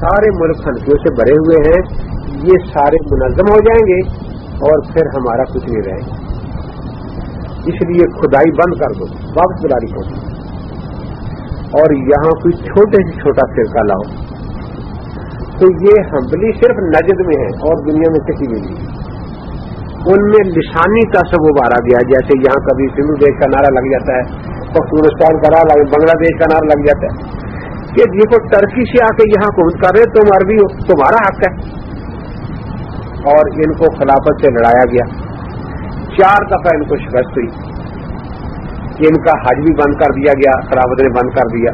سارے ملک ہنفیوں سے بھرے ہوئے ہیں، یہ سارے منظم ہو جائیں گے اور پھر ہمارا کچھ نہیں رہے گا۔ اس لیے کھدائی بند کر دو، واپس بلاری کو اور یہاں کوئی چھوٹے سے چھوٹا فرقہ لاؤ۔ تو یہ ہمبلی صرف نجد میں ہے اور دنیا میں کسی میں نہیں۔ ان میں لسانی کا سب ابارا گیا، جیسے یہاں کبھی سندھ دیش کا نعرہ لگ جاتا ہے پختونستان کا نعرہ بنگلہ دیش کا نعرہ لگ جاتا ہے۔ کہ یہ کو ٹرکی سے آ کے یہاں پہنچ کر رہے تم عربی ہو، تمہارا حق ہے۔ اور ان کو خلافت سے لڑایا گیا۔ چار دفعہ ان کو شکست ہوئی۔ ان کا حج بھی بند کر دیا گیا خرابت نے بند کر دیا۔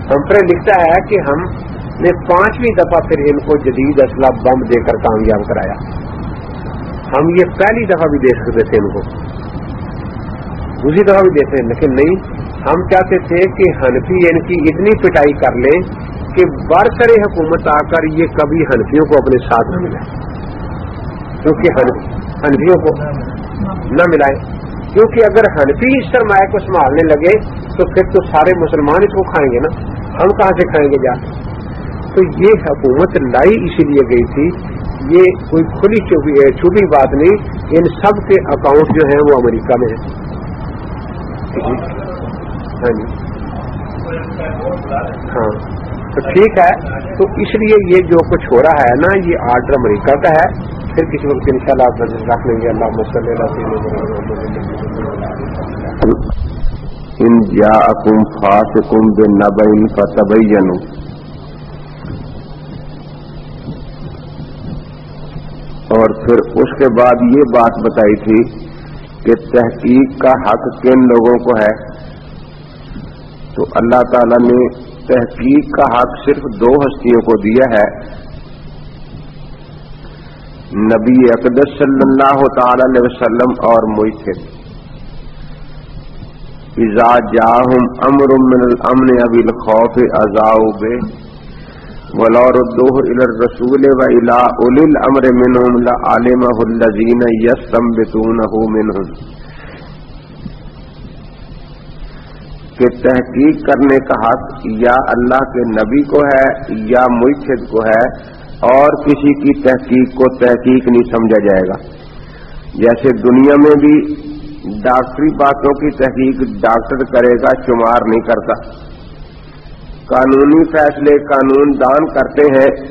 ہم لکھتا ہے کہ ہم نے پانچویں دفعہ پھر ان کو جدید اسلحہ بم دے کر کامیاب کرایا۔ ہم یہ پہلی دفعہ بھی دے سکتے تھے ان کو۔ دوسری دفعہ بھی دیتے لیکن نہیں۔ ہم چاہتے تھے کہ ہنفی ان یعنی کی اتنی پٹائی کر لیں کہ برسر حکومت آ کر یہ کبھی ہنفیوں کو اپنے ساتھ نہ ملائے۔ کیونکہ ہنفیوں کو نہ ملائے۔ کیونکہ اگر ہنفی اس سرمایہ کو سنبھالنے لگے تو پھر تو سارے مسلمان اس کو کھائیں گے نا۔ ہم کہاں سے کھائیں گے جا؟ تو یہ حکومت لائی اسی لیے گئی تھی۔ یہ کوئی کھلی چھپی بات نہیں، ان سب کے اکاؤنٹ جو ہیں وہ امریکہ میں ہیں۔ ہاں جی۔ ہاں۔ تو ٹھیک ہے۔ تو اس لیے یہ جو کچھ ہو رہا ہے نا، یہ آرڈر امریکہ کا ہے۔ پھر کسی وقت ان شاء اللہ رکھ لیں گے۔ اللہ ان جا اکم بے نب ان کا طبی اور پھر اس کے بعد یہ بات بتائی تھی کہ تحقیق کا حق کن لوگوں کو ہے؟ تو اللہ تعالی نے تحقیق کا حق صرف دو ہستیوں کو دیا ہے۔ نبی اقدس صلی اللہ تعالی علیہ وسلم اور محسن ایزا جاہم امر من الامن ابی الخوف ازاؤ بے۔ ولور الدوہ الى الرسول و الى اولی الامر منہم لعالمہ الذین یستنبتونہ منہم۔ کہ تحقیق کرنے کا حق یا اللہ کے نبی کو ہے یا مرشد کو ہے اور کسی کی تحقیق کو تحقیق نہیں سمجھا جائے گا۔ جیسے دنیا میں بھی ڈاکٹری باتوں کی تحقیق ڈاکٹر کرے گا، شمار نہیں کرتا۔ قانونی فیصلے قانون دان کرتے ہیں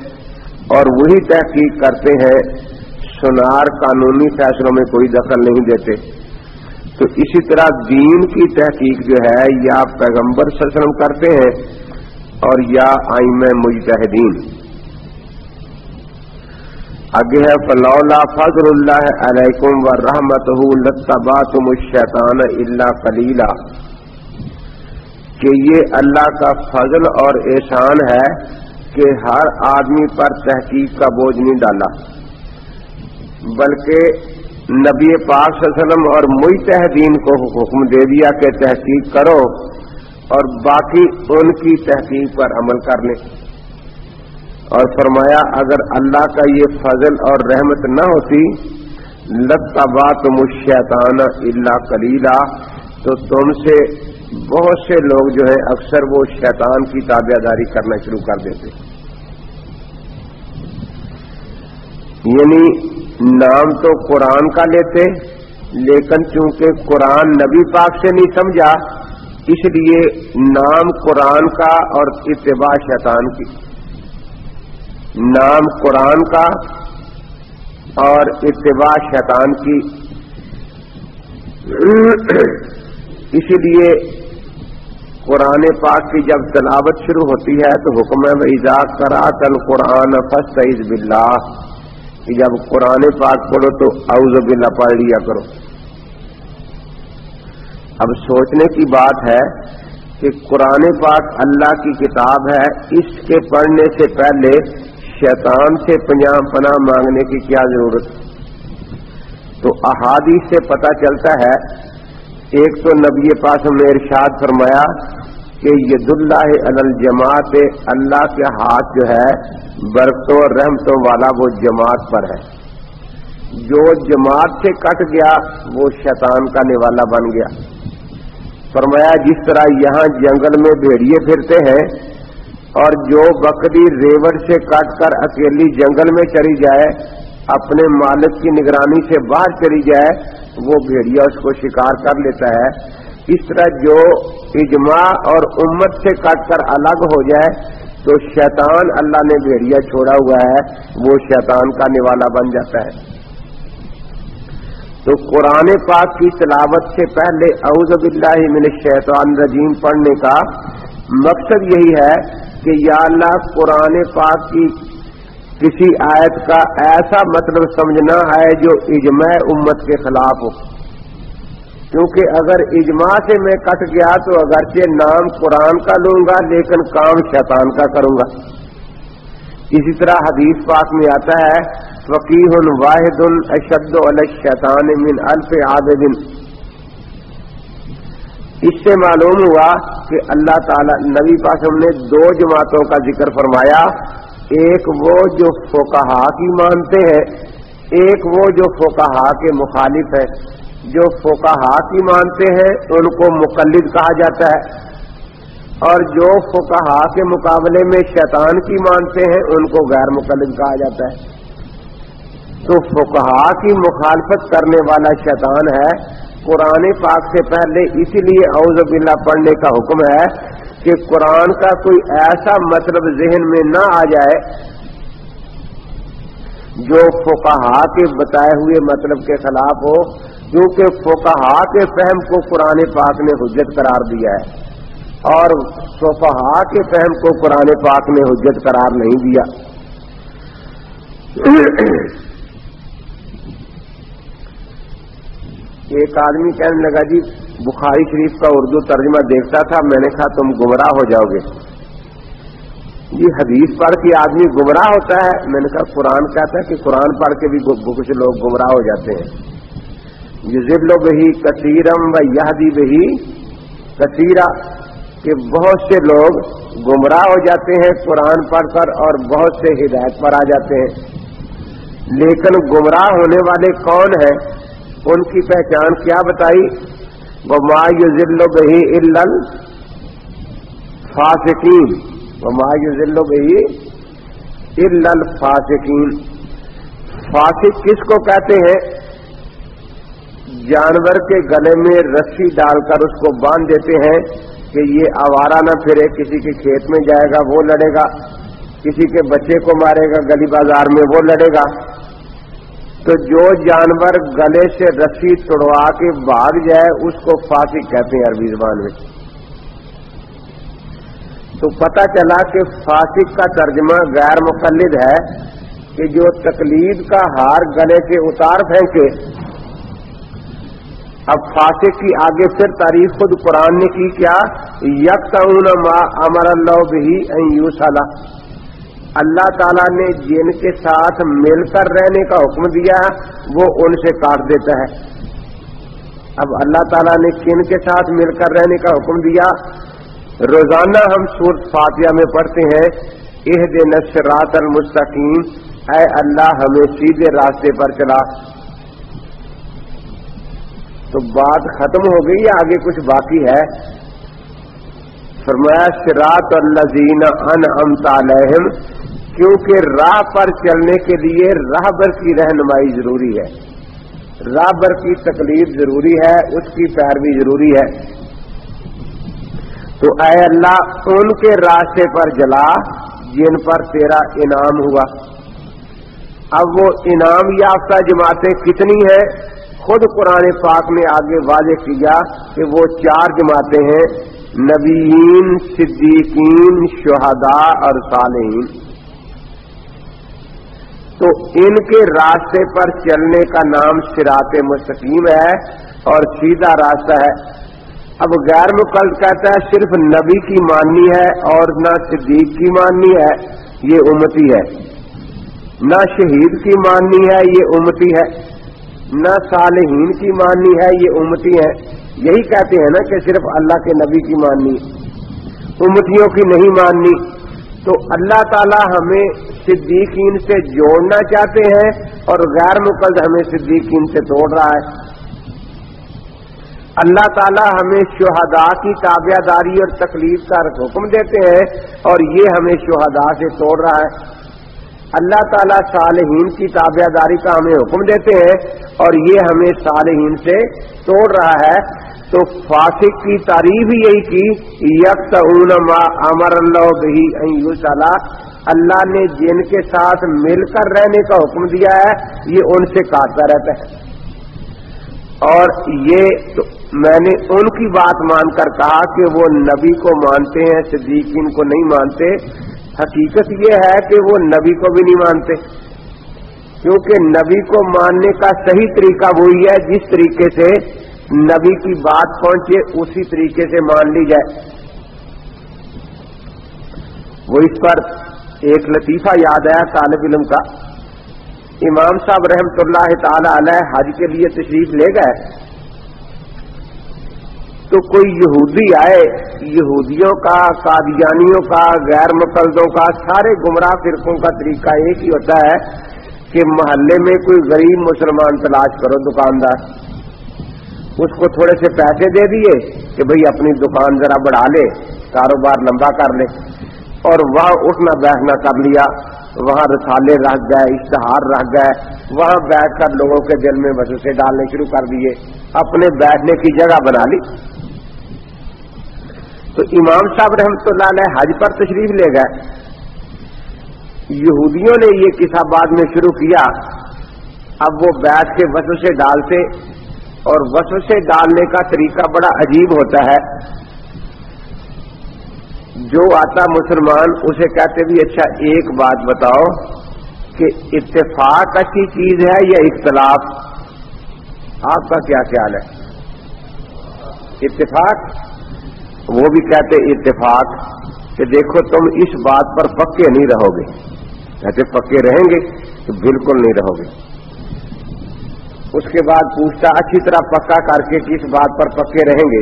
اور وہی تحقیق کرتے ہیں۔ سنار قانونی فیصلوں میں کوئی دخل نہیں دیتے۔ تو اسی طرح دین کی تحقیق جو ہے، یا پیغمبر سسرم کرتے ہیں اور یا آئم مجتہدین۔ آگے ہے، فلولا فضل اللہ علیکم و رحمت لتبا تم الشیطان اللہ کلیلہ کہ یہ اللہ کا فضل اور احسان ہے کہ ہر آدمی پر تحقیق کا بوجھ نہیں ڈالا، بلکہ نبی پاک صلی اللہ علیہ وسلم اور مئی کو حکم دے دیا کہ تحقیق کرو اور باقی ان کی تحقیق پر عمل کر لیں اور فرمایا، اگر اللہ کا یہ فضل اور رحمت نہ ہوتی لتبا تم شیطان اللہ کلیلہ تو تم سے بہت سے لوگ جو ہیں، اکثر وہ شیطان کی تابع داری کرنا شروع کر دیتے۔ یعنی نام تو قرآن کا لیتے، لیکن چونکہ قرآن نبی پاک سے نہیں سمجھا، اس لیے نام قرآن کا اور اتباع شیطان کی۔ نام قرآن کا اور اتباع شیطان کی۔ اسی لیے قرآن پاک کی جب تلاوت شروع ہوتی ہے تو حکم ویزا کرا تل قرآن فسٹ باللہ کہ جب قرآن پاک پڑھو تو اوز باللہ پڑھ لیا کرو۔ اب سوچنے کی بات ہے کہ قرآن پاک اللہ کی کتاب ہے، اس کے پڑھنے سے پہلے شیطان سے پناہ مانگنے کی کیا ضرورت؟ تو احادیث سے پتہ چلتا ہے، ایک تو نبی پاس میں ارشاد فرمایا کہ ید اللہ الجماعت اللہ کے ہاتھ جو ہے، برتوں اور رحمتوں والا وہ جماعت پر ہے۔ جو جماعت سے کٹ گیا، وہ شیطان کا نوالا بن گیا۔ فرمایا، جس طرح یہاں جنگل میں بھیڑیے پھرتے ہیں، اور جو بکری ریوڑ سے کٹ کر اکیلی جنگل میں چلی جائے، اپنے مالک کی نگرانی سے باہر چلی جائے، وہ بھیڑیا اس کو شکار کر لیتا ہے۔ اس طرح جو اجماع اور امت سے کٹ کر الگ ہو جائے تو شیطان اللہ نے بھیڑیا چھوڑا ہوا ہے، وہ شیطان کا نوالا بن جاتا ہے۔ تو قرآن پاک کی تلاوت سے پہلے اعوذ باللہ من الشیطان رجیم پڑھنے کا مقصد یہی ہے کہ یا اللہ قرآن پاک کی کسی آیت کا ایسا مطلب سمجھنا ہے جو اجماع امت کے خلاف ہو۔ کیونکہ اگر اجماع سے میں کٹ گیا تو اگرچہ نام قرآن کا لوں گا، لیکن کام شیطان کا کروں گا۔ اسی طرح حدیث پاک میں آتا ہے فقیر واحد الشد الشیطان من الف عابد. اس سے معلوم ہوا کہ اللہ تعالی، نبی پاسم نے دو جماعتوں کا ذکر فرمایا۔ ایک وہ جو فوکہ کی مانتے ہیں، ایک وہ جو فوکہ کے مخالف ہے۔ جو فوکہ کی مانتے ہیں ان کو مقلد کہا جاتا ہے۔ اور جو فوکہ کے مقابلے میں شیطان کی مانتے ہیں ان کو غیر مقلد کہا جاتا ہے۔ تو فوکہ کی مخالفت کرنے والا شیطان ہے۔ قرآن پاک سے پہلے اسی لیے اوز باللہ پڑھنے کا حکم ہے کہ قرآن کا کوئی ایسا مطلب ذہن میں نہ آ جائے جو فقہا کے بتائے ہوئے مطلب کے خلاف ہو۔ کیونکہ فقہا کے فہم کو قرآن پاک نے حجت قرار دیا ہے اور صفحا کے فہم کو قرآن پاک نے حجت قرار نہیں دیا۔ ایک آدمی کہنے لگا جی بخاری شریف کا اردو ترجمہ دیکھتا تھا، میں نے کہا تم گمراہ ہو جاؤ گے۔ یہ حدیث پڑھ کے آدمی گمراہ ہوتا ہے۔ میں نے کہا، قرآن کہتا ہے کہ قرآن پڑھ کے بھی کچھ لوگ گمراہ ہو جاتے ہیں۔ یہ بہی کثیرم و یادی بہی کثیرہ کہ بہت سے لوگ گمراہ ہو جاتے ہیں قرآن پڑھ کر اور بہت سے ہدایت پر آ جاتے ہیں۔ لیکن گمراہ ہونے والے کون ہیں؟ ان کی پہچان کیا بتائی؟ وہ مایو ذلو بہی الل فاسقین وہ مایو ذلو بہی الل فاسقین فاسق کس کو کہتے ہیں؟ جانور کے گلے میں رسی ڈال کر اس کو باندھ دیتے ہیں کہ یہ آوارہ نہ پھرے، کسی کے کھیت میں جائے گا، وہ لڑے گا۔ کسی کے بچے کو مارے گا، گلی بازار میں وہ لڑے گا۔ تو جو جانور گلے سے رسی توڑوا کے بھاگ جائے، اس کو فاسق کہتے ہیں عربی زبان میں۔ تو پتہ چلا کہ فاسق کا ترجمہ غیر مقلد ہے کہ جو تقلید کا ہار گلے کے اتار پھینکے اب فاسق کی آگے پھر تعریف خود قرآن نے کی کیا یک امر اللہ بھی یو اللہ تعالیٰ نے جن کے ساتھ مل کر رہنے کا حکم دیا، وہ ان سے کاٹ دیتا ہے۔ اب اللہ تعالیٰ نے کن کے ساتھ مل کر رہنے کا حکم دیا؟ روزانہ ہم سورت فاتحہ میں پڑھتے ہیں اح دن رات المستقیم۔ اے اللہ، ہمیں سیدھے راستے پر چلا۔ تو بات ختم ہو گئی یا آگے کچھ باقی ہے۔ فرمایا سرات الزین ان امتا کیونکہ راہ پر چلنے کے لیے راہبر کی رہنمائی ضروری ہے۔ راہبر کی تکلیف ضروری ہے، اس کی پیروی ضروری ہے۔ تو اے اللہ، ان کے راستے پر جلا جن پر تیرا انعام ہوا۔ اب وہ انعام یافتہ جماعتیں کتنی ہیں؟ خود قرآن پاک نے آگے واضح کیا کہ وہ چار جماعتیں ہیں، نبیین، صدیقین، شہداء اور صالحین۔ تو ان کے راستے پر چلنے کا نام سراط مستقیم ہے اور سیدھا راستہ ہے۔ اب غیر مقلد کہتا ہے صرف نبی کی ماننی ہے اور نہ صدیق کی ماننی ہے، یہ امتی ہے۔ نہ شہید کی ماننی ہے، یہ امتی ہے۔ نہ صالحین کی ماننی ہے، یہ امتی ہے یہی کہتے ہیں نا کہ صرف اللہ کے نبی کی ماننی، امتیوں کی نہیں ماننی۔ تو اللہ تعالی ہمیں صدیقین سے جوڑنا چاہتے ہیں اور غیر مقد ہمیں صدیقین سے توڑ رہا ہے۔ اللہ تعالیٰ ہمیں شہدا کی تابع داری اور تکلیف کا حکم دیتے ہیں اور یہ ہمیں شہدا سے توڑ رہا ہے۔ اللہ تعالیٰ صالحین کی تابع داری کا ہمیں حکم دیتے ہیں اور یہ ہمیں صالحین سے توڑ رہا ہے۔ تو فاسق کی تعریف یہی کی یک امر اللہ بہی صلاح اللہ نے جن کے ساتھ مل کر رہنے کا حکم دیا ہے، یہ ان سے کاٹتا رہتا ہے۔ اور یہ میں نے ان کی بات مان کر کہا کہ وہ نبی کو مانتے ہیں، صدیقین کو نہیں مانتے۔ حقیقت یہ ہے کہ وہ نبی کو بھی نہیں مانتے، کیونکہ نبی کو ماننے کا صحیح طریقہ وہی ہے، جس طریقے سے نبی کی بات پہنچے، اسی طریقے سے مان لی جائے۔ وہ اس پر ایک لطیفہ یاد ہے طالب علم کا۔ امام صاحب رحمت اللہ تعالی علیہ حج کے لیے تشریف لے گئے۔ تو کوئی یہودی آئے، یہودیوں کا، قادیانیوں کا، غیر مقلدوں کا، سارے گمراہ فرقوں کا طریقہ ایک ہی ہوتا ہے کہ محلے میں کوئی غریب مسلمان تلاش کرو، دکاندار۔ اس کو تھوڑے سے پیسے دے دیے کہ بھئی اپنی دکان ذرا بڑھا لے، کاروبار لمبا کر لے۔ اور وہاں اٹھنا بیٹھنا کر لیا، وہاں رسالے رکھ گئے، اشتہار رکھ گئے، وہاں بیٹھ کر لوگوں کے دل میں وسوسے ڈالنے شروع کر دیے۔ اپنے بیٹھنے کی جگہ بنا لی۔ تو امام صاحب رحمت اللہ علیہ حج پر تشریف لے گئے۔ یہودیوں نے یہ قصہ بعد میں شروع کیا۔ اب وہ بیٹھ کے وسوسے ڈالتے اور وسوسے ڈالنے کا طریقہ بڑا عجیب ہوتا ہے۔ جو آتا مسلمان اسے کہتے بھی اچھا ایک بات بتاؤ کہ اتفاق اچھی چیز ہے یا اختلاف؟ آپ کا کیا خیال ہے؟ اتفاق؟ وہ بھی کہتے اتفاق کہ دیکھو تم اس بات پر پکے نہیں رہو گے کہتے پکے رہیں گے تو بالکل نہیں رہو گے اس کے بعد پوچھتا، اچھی طرح پکا کر کے کس بات پر پکے رہیں گے؟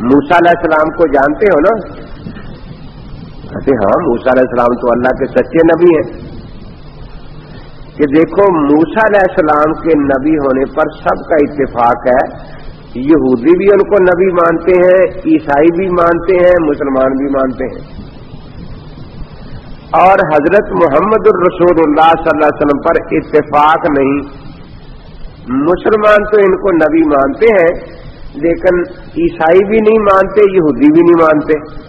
موسا علیہ السلام کو جانتے ہو نا؟ کہتے ہاں موسا علیہ السلام تو اللہ کے سچے نبی ہیں۔ کہ دیکھو موسا علیہ السلام کے نبی ہونے پر سب کا اتفاق ہے یہودی بھی ان کو نبی مانتے ہیں، عیسائی بھی مانتے ہیں، مسلمان بھی مانتے ہیں۔ اور حضرت محمد الرسول اللہ صلی اللہ علیہ وسلم پر اتفاق نہیں۔ مسلمان تو ان کو نبی مانتے ہیں، لیکن عیسائی بھی نہیں مانتے، یہودی بھی نہیں مانتے۔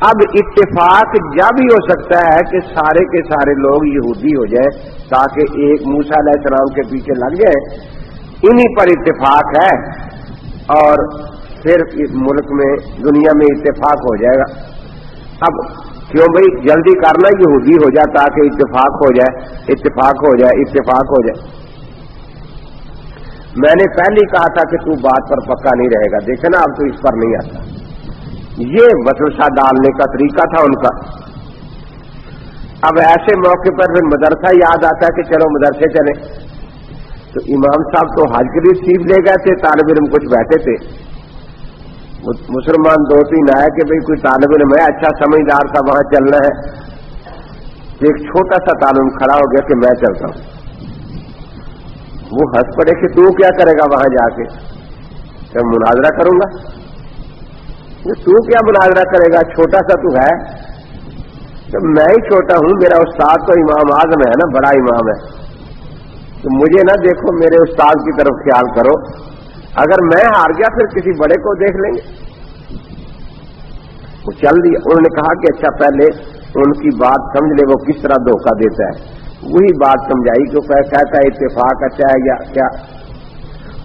اب اتفاق جب ہی ہو سکتا ہے کہ سارے کے سارے لوگ یہودی ہو جائیں، تاکہ ایک موسا علیہ السلام کے پیچھے لگ جائیں انہی پر اتفاق ہے اور پھر اس ملک میں دنیا میں اتفاق ہو جائے گا۔ اب کیوں بھائی؟ جلدی کرنا یہودی ہو جائے تاکہ اتفاق ہو جائے، اتفاق ہو جائے، اتفاق ہو جائے۔ میں نے پہلے ہی کہا تھا کہ تو بات پر پکا نہیں رہے گا۔ دیکھے نا، اب تو اس پر نہیں آتا۔ یہ وسوسہ ڈالنے کا طریقہ تھا ان کا۔ اب ایسے موقع پر پھر مدرسہ یاد آتا ہے کہ چلو مدرسے چلیں۔ تو امام صاحب تو حج کے لیے سیکھ لے گئے تھے، طالب علم کچھ بیٹھے تھے۔ مسلمان دو تین آئے کہ بھئی کوئی طالب علم ہے اچھا سمجھدار تھا وہاں چلنا ہے۔ ایک چھوٹا سا تعلیم کھڑا ہو گیا کہ میں چلتا ہوں۔ وہ ہنس پڑے کہ تو کیا کرے گا وہاں جا کے؟ میں مناظرہ کروں گا۔ تو کیا مناظرہ کرے گا؟ چھوٹا سا تو ہے۔ تو میں ہی چھوٹا ہوں، میرا استاد تو امام اعظم ہے نا، بڑا امام ہے۔ تو مجھے نہ دیکھو، میرے استاد کی طرف خیال کرو۔ اگر میں ہار گیا، پھر کسی بڑے کو دیکھ لیں گے۔ وہ چل دیا انہوں نے کہا کہ اچھا پہلے ان کی بات سمجھ لے، وہ کس طرح دھوکہ دیتا ہے۔ وہی بات سمجھائی کہ کہتا ہے اتفاق اچھا ہے یا کیا۔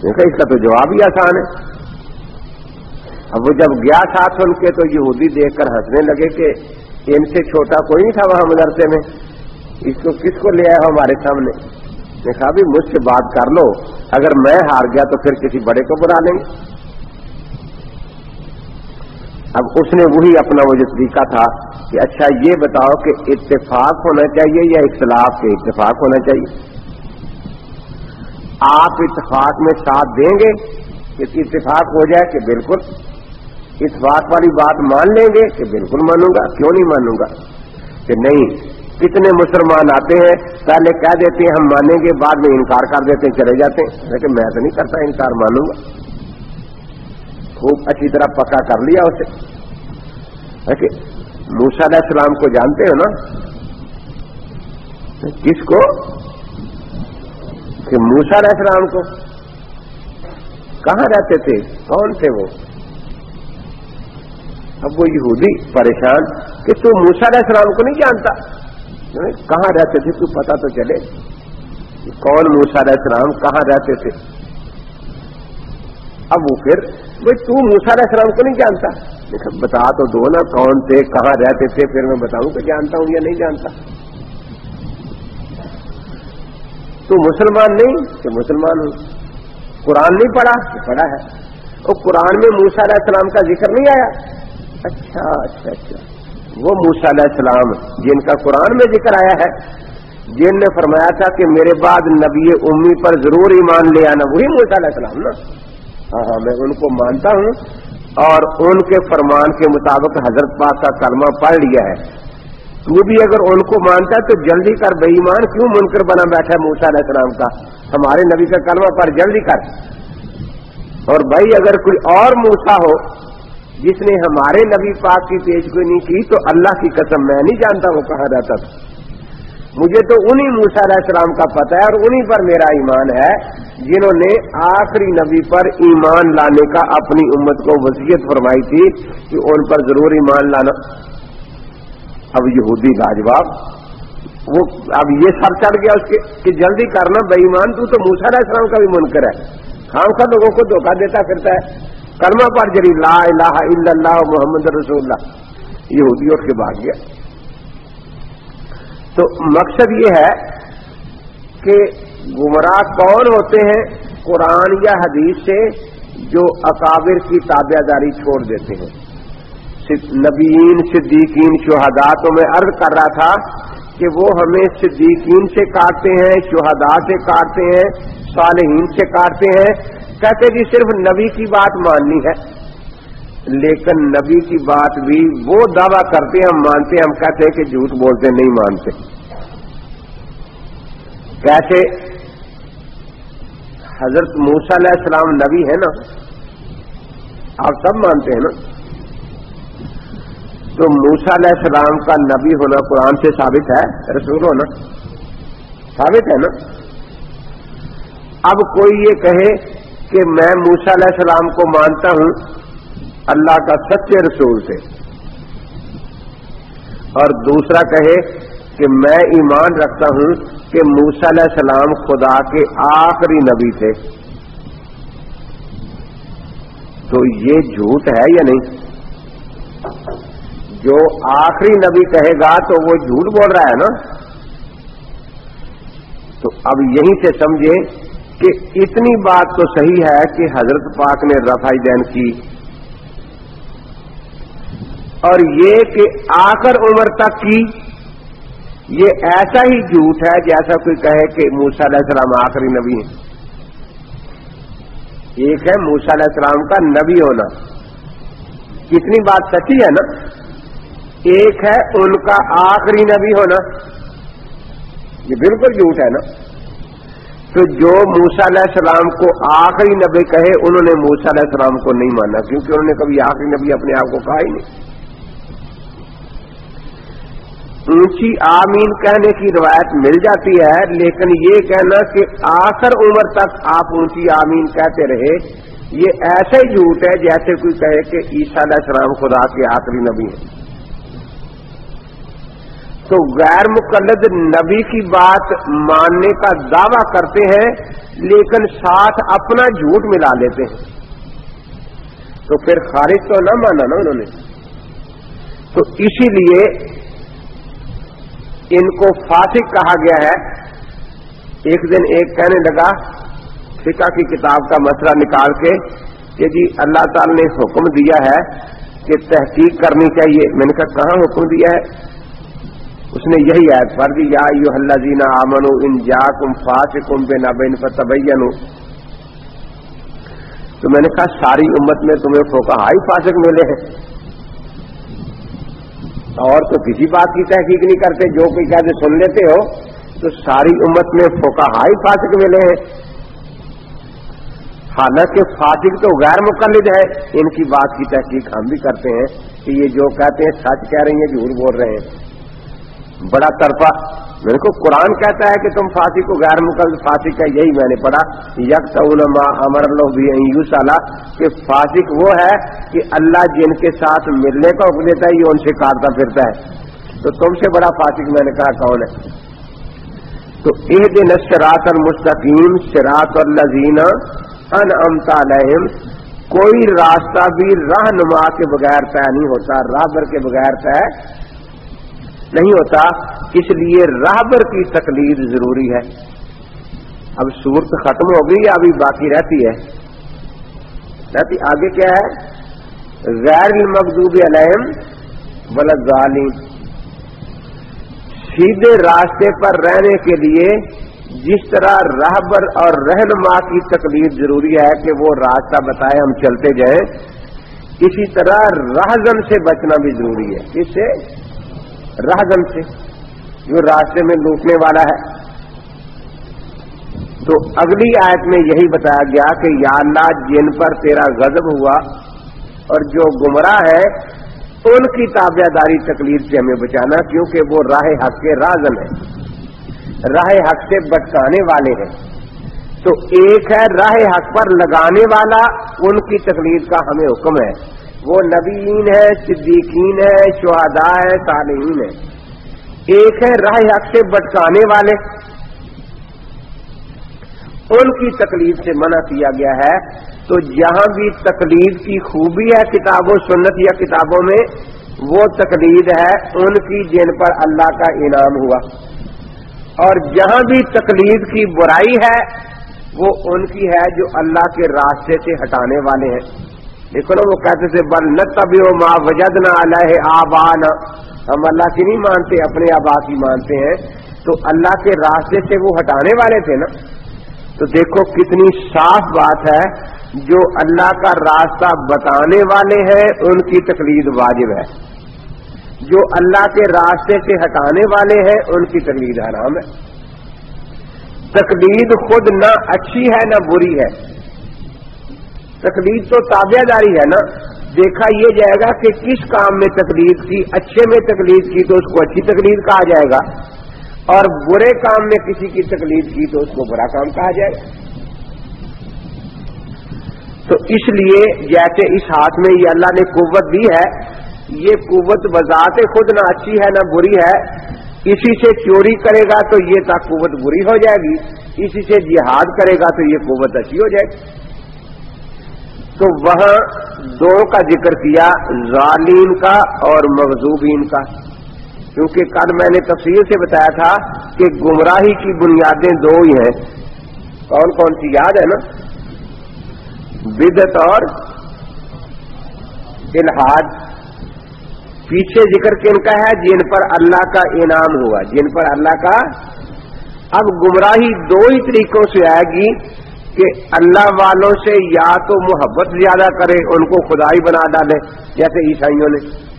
اس کا تو جواب ہی آسان ہے۔ اب وہ جب گیا ساتھ ان کے، تو یہودی دیکھ کر ہنسنے لگے کہ ان سے چھوٹا کوئی نہیں تھا وہاں مدرسے میں۔ اس کو کس کو لے آیا ہمارے سامنے؟ کہا بھی مجھ سے بات کر لو، اگر میں ہار گیا تو پھر کسی بڑے کو بنا لیں۔ گے اب اس نے وہی اپنا وہ جو طریقہ تھا کہ اچھا یہ بتاؤ کہ اتفاق ہونا چاہیے یا اختلاف کے اتفاق ہونا چاہیے؟ آپ اتفاق میں ساتھ دیں گے کہ اتفاق ہو جائے کہ بالکل، اتفاق والی بات مان لیں گے کہ بالکل مانوں گا، کیوں نہیں مانوں گا؟ کہ نہیں کتنے مسلمان آتے ہیں، پہلے کہہ دیتے ہیں، ہم مانیں گے، بعد میں انکار کر دیتے ہیں، چلے جاتے ہیں۔ لیکن میں تو نہیں کرتا انکار، مانوں گا۔ خوب اچھی طرح پکا کر لیا اسے۔ موسا علیہ السلام کو جانتے ہو نا؟ کس کو؟ کہ موسا علیہ السلام کو۔ کہاں رہتے تھے؟ کون تھے وہ؟ اب وہ یہودی، پریشان، کہ تو موسا علیہ السلام کو نہیں جانتا؟ یعنی کہاں رہتے تھے تو پتا تو چلے کون موسا علیہ السلام کہاں رہتے تھے۔ اب وہ پھر بھائی تو موسا علیہ السلام کو نہیں جانتا۔ بتا تو دو نا کون تھے، کہاں رہتے تھے، پھر میں بتاؤں کہ جانتا ہوں یا نہیں جانتا۔ تو مسلمان نہیں کہ مسلمان ہوں قرآن نہیں پڑھا؟ کہ پڑھا ہے۔ وہ قرآن میں موسا علیہ السلام کا ذکر نہیں آیا۔ اچھا اچھا اچھا۔ وہ موسا علیہ السلام جن کا قرآن میں ذکر آیا ہے، جن نے فرمایا تھا کہ میرے بعد نبی امی پر ضرور ایمان لے آنا، وہی موسا علیہ السلام نا۔ ہاں ہاں میں ان کو مانتا ہوں۔ اور ان کے فرمان کے مطابق حضرت پاک کا کلمہ پڑھ لیا ہے۔ تو بھی اگر ان کو مانتا ہے تو جلدی کر، بے ایمان کیوں منکر بنا بیٹھا ہے موسا علیہ السلام کا؟ ہمارے نبی کا کلمہ پڑھ، جلدی کر۔ اور بھائی، اگر کوئی اور موسا ہو جس نے ہمارے نبی پاک کی پیش گوئی کی تو اللہ کی قسم میں نہیں جانتا وہ کہاں رہتا تھا۔ مجھے تو انہی موسا علیہ السلام کا پتہ ہے اور انہی پر میرا ایمان ہے جنہوں نے آخری نبی پر ایمان لانے کا اپنی امت کو وصیت فرمائی تھی کہ ان پر ضرور ایمان لانا۔ اب یہودی لاجواب، وہ اب یہ سب چڑھ گیا اس کے کہ جلدی کرنا، بے ایمان تو تو موسا علیہ السلام کا بھی منکر ہے۔ خام خاں لوگوں کو دھوکہ دیتا پھرتا ہے۔ کلمہ پر جری لا الہ الا اللہ محمد رسول اللہ یہ اٹھ کے بھاگ گیا۔ تو مقصد یہ ہے کہ گمراہ کون ہوتے ہیں قرآن یا حدیث سے جو اکابر کی تابع داری چھوڑ دیتے ہیں۔ نبیین، صدیقین شہدا تو میں عرض کر رہا تھا کہ وہ ہمیں صدیقین سے کاٹتے ہیں شہدا سے کاٹتے ہیں، صالحین سے کاٹتے ہیں۔ کہتے جی صرف نبی کی بات ماننی ہے۔ لیکن نبی کی بات بھی وہ دعویٰ کرتے ہیں، ہم مانتے ہیں، ہم کہتے ہیں کہ جھوٹ بولتے نہیں مانتے۔ کیسے حضرت موسا علیہ السلام نبی ہے نا؟ آپ سب مانتے ہیں نا؟ تو موسا علیہ السلام کا نبی ہونا قرآن سے ثابت ہے، رسول ہونا، ثابت ہے نا؟ اب کوئی یہ کہے کہ میں موسا علیہ السلام کو مانتا ہوں اللہ کا سچے رسول سے، اور دوسرا کہے کہ میں ایمان رکھتا ہوں کہ موسا علیہ السلام خدا کے آخری نبی تھے۔ تو یہ جھوٹ ہے یا نہیں؟ جو آخری نبی کہے گا تو وہ جھوٹ بول رہا ہے نا؟ تو اب یہیں سے سمجھے کہ اتنی بات تو صحیح ہے کہ حضرت پاک نے رفائی دین کی۔ اور یہ کہ آخر عمر تک کی، یہ ایسا ہی جھوٹ ہے جیسا کوئی کہے کہ موسا علیہ السلام آخری نبی ہے ایک ہے موسا علیہ السلام کا نبی ہونا۔ کتنی بات سچی ہے نا؟ ایک ہے ان کا آخری نبی ہونا۔ یہ بالکل جھوٹ ہے نا۔ تو جو موسا علیہ السلام کو آخری نبی کہے، انہوں نے موسا علیہ السلام کو نہیں مانا، کیونکہ انہوں نے کبھی آخری نبی اپنے آپ کو کہا ہی نہیں۔ اونچی آمین کہنے کی روایت مل جاتی ہے، لیکن یہ کہنا کہ آخر عمر تک آپ اونچی آمین کہتے رہے، یہ ایسے ہی جھوٹ ہے جیسے کوئی کہے کہ عیسیٰ علیہ السلام خدا کے آخری نبی ہیں۔ تو غیر مقلد نبی کی بات ماننے کا دعویٰ کرتے ہیں، لیکن ساتھ اپنا جھوٹ ملا لیتے ہیں۔ تو پھر خارج تو نہ مانا نا انہوں نے۔ تو اسی لیے ان کو فاسق کہا گیا ہے۔ ایک دن ایک کہنے لگا، فقہ کی کتاب کا مسئلہ نکال کے کہ جی اللہ تعالی نے حکم دیا ہے کہ تحقیق کرنی چاہیے۔ میں نے کہا، کہاں حکم دیا ہے؟ اس نے یہی آیت پڑھ دی، یا یو اللہ زینا امن ان جا کم فاس کم بے نہ بین فتبین تو میں نے کہا، ساری امت میں تمہیں فوکا ہائی فاسق ملے ہیں۔ اور تو کسی بات کی تحقیق نہیں کرتے، جو کوئی کہتے سن لیتے ہو، تو ساری امت میں فوکا ہائی فاسق ملے ہیں۔ حالانکہ فاسق تو غیر مقلد ہے ان کی بات کی تحقیق ہم بھی کرتے ہیں کہ یہ جو کہتے ہیں، سچ کہہ رہی ہیں، جھوٹ بول رہے ہیں۔ بڑا طرفہ میرے کو قرآن کہتا ہے کہ تم فاسق کو غیر مقلد فاسق ہے، یہی میں نے پڑھا۔ یک امر اللہ بھی یو سالہ کہ فاسق وہ ہے کہ اللہ جن کے ساتھ ملنے کا حکم دیتا ہے، یہ ان سے کاٹتا پھرتا ہے۔ تو تم سے بڑا فاسق میں نے کہا، کون ہے؟ تو ایک دن شراط المستقیم شراط الزین ان امتا کوئی راستہ بھی رہنما کے بغیر طے نہیں ہوتا رابر کے بغیر طے نہیں ہوتا، اس لیے رابر کی تکلیف ضروری ہے۔ اب صورت ختم ہو گئی، ابھی باقی رہتی ہے۔ رہتی، آگے کیا ہے؟ غیر المقوب علیم ولد سیدھے راستے پر رہنے کے لیے جس طرح رہبر اور رہنما کی تکلیف ضروری ہے کہ وہ راستہ بتائے ہم چلتے جائیں، اسی طرح راہزن سے بچنا بھی ضروری ہے۔ اس سے راہزن سے جو راستے میں لوٹنے والا ہے۔ تو اگلی آیت میں یہی بتایا گیا کہ یا اللہ جن پر تیرا غضب ہوا اور جو گمراہ ہے، ان کی تابع داری تکلیف سے ہمیں بچانا کیونکہ وہ راہ حق کے رازن ہے راہ حق سے بٹکانے والے ہیں۔ تو ایک ہے راہ حق پر لگانے والا، ان کی تکلیف کا ہمیں حکم ہے۔ وہ نبیین ہے، صدیقین ہے، شہداء ہے تعلیم ہے۔ ایک ہے راہ حق سے بٹکانے والے۔ ان کی تکلیف سے منع کیا گیا ہے۔ تو جہاں بھی تقلید کی خوبی ہے کتاب و سنت یا کتابوں میں، وہ تقلید ہے۔ ان کی جن پر اللہ کا انعام ہوا۔ اور جہاں بھی تقلید کی برائی ہے، وہ ان کی ہے جو اللہ کے راستے سے ہٹانے والے ہیں۔ دیکھو نا وہ کہتے تھے، بل نہ تبھی ماں وجد نہ اللہ آبا ہم اللہ کی نہیں مانتے، اپنے آبا کی مانتے ہیں۔ تو اللہ کے راستے سے وہ ہٹانے والے تھے نا۔ تو دیکھو کتنی صاف بات ہے، جو اللہ کا راستہ بتانے والے ہیں، ان کی تقلید واجب ہے۔ جو اللہ کے راستے سے ہٹانے والے ہیں، ان کی تقلید حرام ہے۔ تقلید خود نہ اچھی ہے، نہ بری ہے۔ تقلید تو تابع داری ہے نا۔ دیکھا یہ جائے گا کہ کس کام میں تقلید کی، اچھے میں تقلید کی تو اس کو اچھی تقلید کہا جائے گا۔ اور برے کام میں کسی کی تقلید کی تو اس کو برا کام کہا جائے۔ گا تو اس لیے جیسے اس ہاتھ میں یہ اللہ نے قوت دی ہے۔ یہ قوت بذات خود نہ اچھی ہے نہ بری ہے۔ اسی سے چوری کرے گا تو یہ تا قوت بری ہو جائے گی۔ اسی سے جہاد کرے گا تو یہ قوت اچھی ہو جائے گی۔ تو وہاں دو کا ذکر کیا ظالم کا اور مغزوبین کا۔ کیونکہ کل میں نے تفصیل سے بتایا تھا کہ گمراہی کی بنیادیں دو ہی ہیں۔ کون کون سی یاد ہے نا؟ بدت اور الحاد پیچھے ذکر کن کا ہے؟ جن پر اللہ کا انعام ہوا۔ جن پر اللہ کا۔ اب گمراہی دو ہی طریقوں سے آئے گی۔ کہ اللہ والوں سے یا تو محبت زیادہ کرے، ان کو خدائی بنا ڈالے، جیسے عیسائیوں نے۔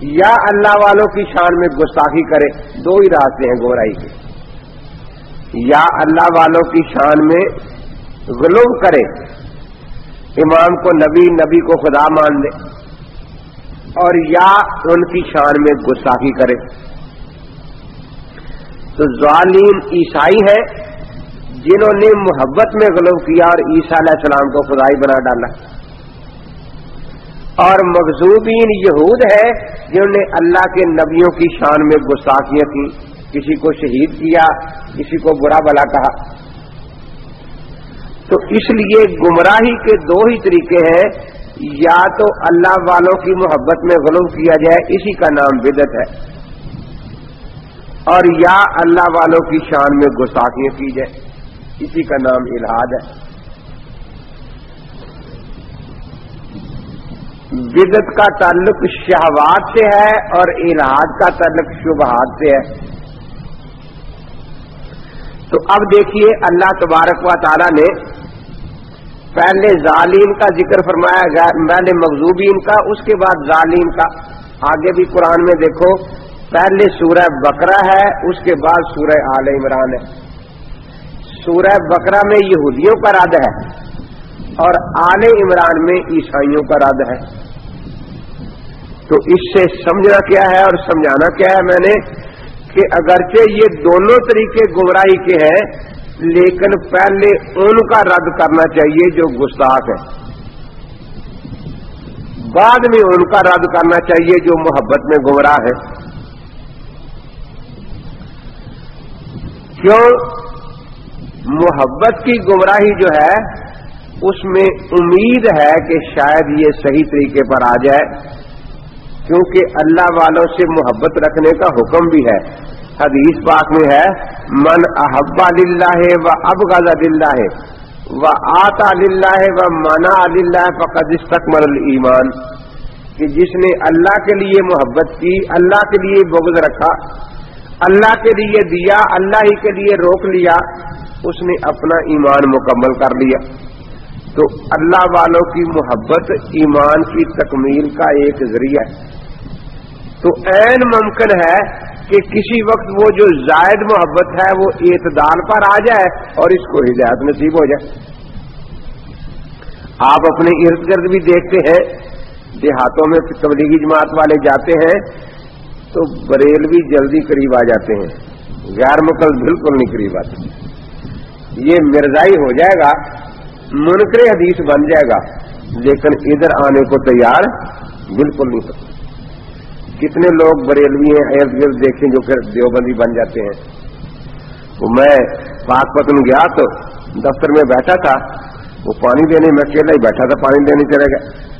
یا اللہ والوں کی شان میں گستاخی کرے، دو ہی راستے ہیں گمراہی کے۔ یا اللہ والوں کی شان میں غلوم کرے، امام کو نبی نبی کو خدا مان لے۔ اور یا ان کی شان میں گستاخی کرے۔ تو ظالم عیسائی ہے جنہوں نے محبت میں غلوم کیا اور عیسیٰ علیہ السلام کو خدائی بنا ڈالا۔ اور مغزوبین یہود ہے جنہوں نے اللہ کے نبیوں کی شان میں گستاخیاں کی۔ کسی کو شہید کیا، کسی کو برا بلا کہا۔ تو اس لیے گمراہی کے دو ہی طریقے ہیں۔ یا تو اللہ والوں کی محبت میں غلوم کیا جائے، اسی کا نام بدت ہے۔ اور یا اللہ والوں کی شان میں گستاخیاں کی جائے۔ اسی کا نام الحاد ہے۔ بدت کا تعلق شہوات سے ہے اور الحاد کا تعلق شبہات سے ہے۔ تو اب دیکھیے اللہ تبارک و تعالی نے پہلے ظالم کا ذکر فرمایا گیا، پہلے مغزوبین کا، اس کے بعد ظالم کا۔ آگے بھی قرآن میں دیکھو، پہلے سورہ بکرا ہے، اس کے بعد سورہ آل عمران ہے۔ سورہ بکرا میں یہودیوں کا رد ہے اور آل عمران میں عیسائیوں کا رد ہے۔ تو اس سے سمجھنا کیا ہے اور سمجھانا کیا ہے میں نے کہ اگرچہ یہ دونوں طریقے گمراہی کے ہیں، لیکن پہلے ان کا رد کرنا چاہیے جو گستاخ ہے بعد میں ان کا رد کرنا چاہیے جو محبت میں گمراہ ہے کیوں؟ محبت کی گمراہی جو ہے، اس میں امید ہے کہ شاید یہ صحیح طریقے پر آ جائے، کیونکہ اللہ والوں سے محبت رکھنے کا حکم بھی ہے۔ حدیث پاک میں ہے، من احبا للہ ہے و اب غزہ ہے وہ آتا للہ ہے وہ منا اللہ فقد استقمل ایمان کہ جس نے اللہ کے لیے محبت کی، اللہ کے لیے بغض رکھا اللہ کے لیے دیا، اللہ ہی کے لیے روک لیا، اس نے اپنا ایمان مکمل کر لیا۔ تو اللہ والوں کی محبت ایمان کی تکمیل کا ایک ذریعہ ہے۔ تو عین ممکن ہے کہ کسی وقت وہ جو زائد محبت ہے، وہ اعتدال پر آ جائے اور اس کو ہدایت نصیب ہو جائے۔ آپ اپنے ارد گرد بھی دیکھتے ہیں، دیہاتوں میں تبلیغی جماعت والے جاتے ہیں تو بریل بھی جلدی قریب آ جاتے ہیں۔ غیر مکل بالکل نہیں قریب آتے۔ یہ مرزائی ہو جائے گا، منکر حدیث بن جائے گا، لیکن ادھر آنے کو تیار بالکل نہیں ہوتا۔ کتنے لوگ بریلوی ہیں، ارد گرد دیکھیں جو پھر دیوبندی بن جاتے ہیں۔ تو میں پاک پتن گیا تو دفتر میں بیٹھا تھا۔ وہ پانی دینے، میں اکیلا ہی بیٹھا تھا، پانی دینے چلے گئے۔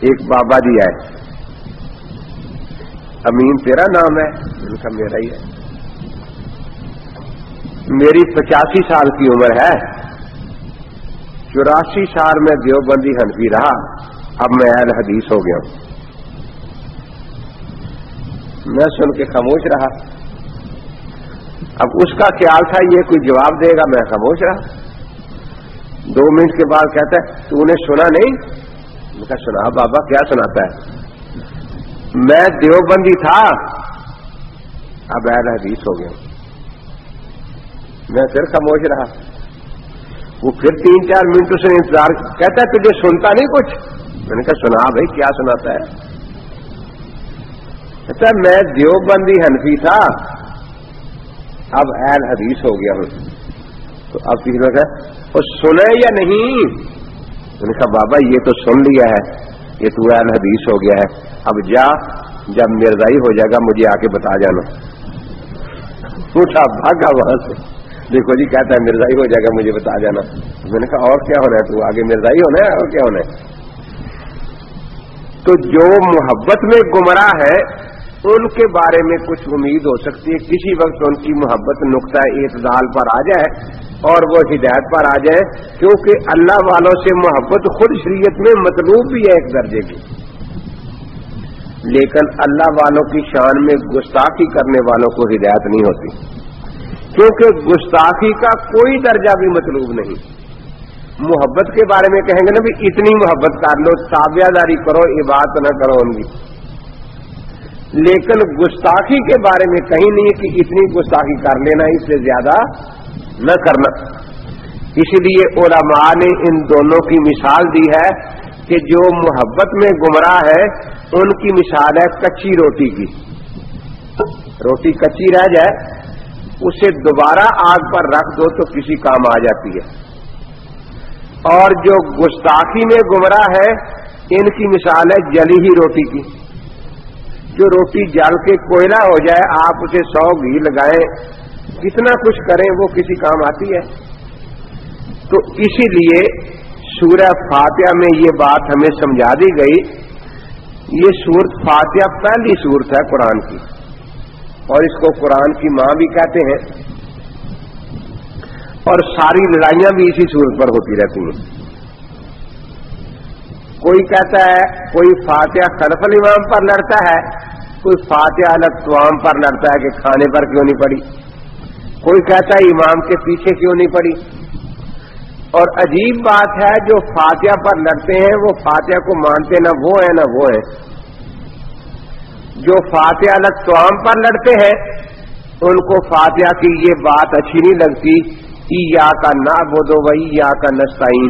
ایک بابا جی آئے۔ امین تیرا نام ہے، ان کا میرا ہی ہے۔ میری پچاسی سال کی عمر ہے۔ چوراسی سال میں دیوبندی ہنفی رہا، اب میں اہل حدیث ہو گیا ہوں۔ میں سن کے خاموش رہا۔ اب اس کا خیال تھا، یہ کوئی جواب دے گا، میں خاموش رہا۔ دو منٹ کے بعد کہتا ہے، تو نے سنا نہیں؟ میں کہا، سنا، بابا کیا سناتا ہے؟ میں دیوبندی تھا۔ اب اہل حدیث ہو گیا۔ میں پھر خاموش رہا۔ وہ پھر تین چار منٹ سے انتظار کہتا ہے، تجھے سنتا نہیں کچھ؟ میں نے کہا، سنا بھائی، کیا سناتا ہے؟ اچھا میں دیوبندی حنفی تھا۔ اب اہل حدیث ہو گیا۔ ہوں تو اب کسی نے کہا وہ سنے یا نہیں؟ میں نے کہا، بابا، یہ تو سن لیا ہے۔ یہ تو حدیث ہو گیا ہے۔ اب جا، جب مرزائی ہو جائے گا، مجھے آ کے بتا جانا اٹھا، بھاگا وہاں سے۔ دیکھو جی کہتا ہے مرزائی ہو جائے گا، مجھے بتا جانا میں نے کہا، اور کیا ہونا ہے تو؟ آگے مرزائی ہونا ہے، اور کیا ہونا ہے؟ تو جو محبت میں گمراہ ہے ان کے بارے میں کچھ امید ہو سکتی ہے۔ کسی وقت ان کی محبت نقطۂ اعتدال پر آ جائے اور وہ ہدایت پر آ جائے، کیونکہ اللہ والوں سے محبت خود شریعت میں مطلوب بھی ہے ایک درجے کی۔ لیکن اللہ والوں کی شان میں گستاخی کرنے والوں کو ہدایت نہیں ہوتی۔ کیونکہ گستاخی کا کوئی درجہ بھی مطلوب نہیں۔ محبت کے بارے میں کہیں گے نا بھی اتنی محبت کر لو تابعہ داری کرو، عبادت نہ کرو ان کی۔ لیکن گستاخی کے بارے میں کہیں نہیں کہ اتنی گستاخی کر لینا اس سے زیادہ نہ کرنا۔ اس لیے علماء نے ان دونوں کی مثال دی ہے کہ جو محبت میں گمراہ ہے، ان کی مثال ہے کچی روٹی کی۔ روٹی کچی رہ جائے، اسے دوبارہ آگ پر رکھ دو تو کسی کام آ جاتی ہے۔ اور جو گستاخی میں گمراہ ہے، ان کی مثال ہے جلی ہی روٹی کی۔ جو روٹی جال کے کوئلہ ہو جائے، آپ اسے سو گھی لگائیں کتنا کچھ کریں وہ کسی کام آتی ہے۔ تو اسی لیے سورہ فاتحہ میں یہ بات ہمیں سمجھا دی گئی۔ یہ سورت فاتحہ پہلی سورت ہے قرآن کی، اور اس کو قرآن کی ماں بھی کہتے ہیں۔ اور ساری لڑائیاں بھی اسی سورت پر ہوتی رہتی ہیں۔ کوئی کہتا ہے، کوئی فاتحہ خلف الامام پر لڑتا ہے کوئی فاتحہ الگ توام پر لڑتا ہے کہ کھانے پر کیوں نہیں پڑی؟ کوئی کہتا ہے امام کے پیچھے کیوں نہیں پڑی؟ اور عجیب بات ہے جو فاتحہ پر لڑتے ہیں، وہ فاتحہ کو مانتے نہ وہ ہیں، نہ وہ ہیں۔ جو فاتحہ الگ توام پر لڑتے ہیں، ان کو فاتحہ کی یہ بات اچھی نہیں لگتی ای یا کا نہ بودو وہی یا کا نسائن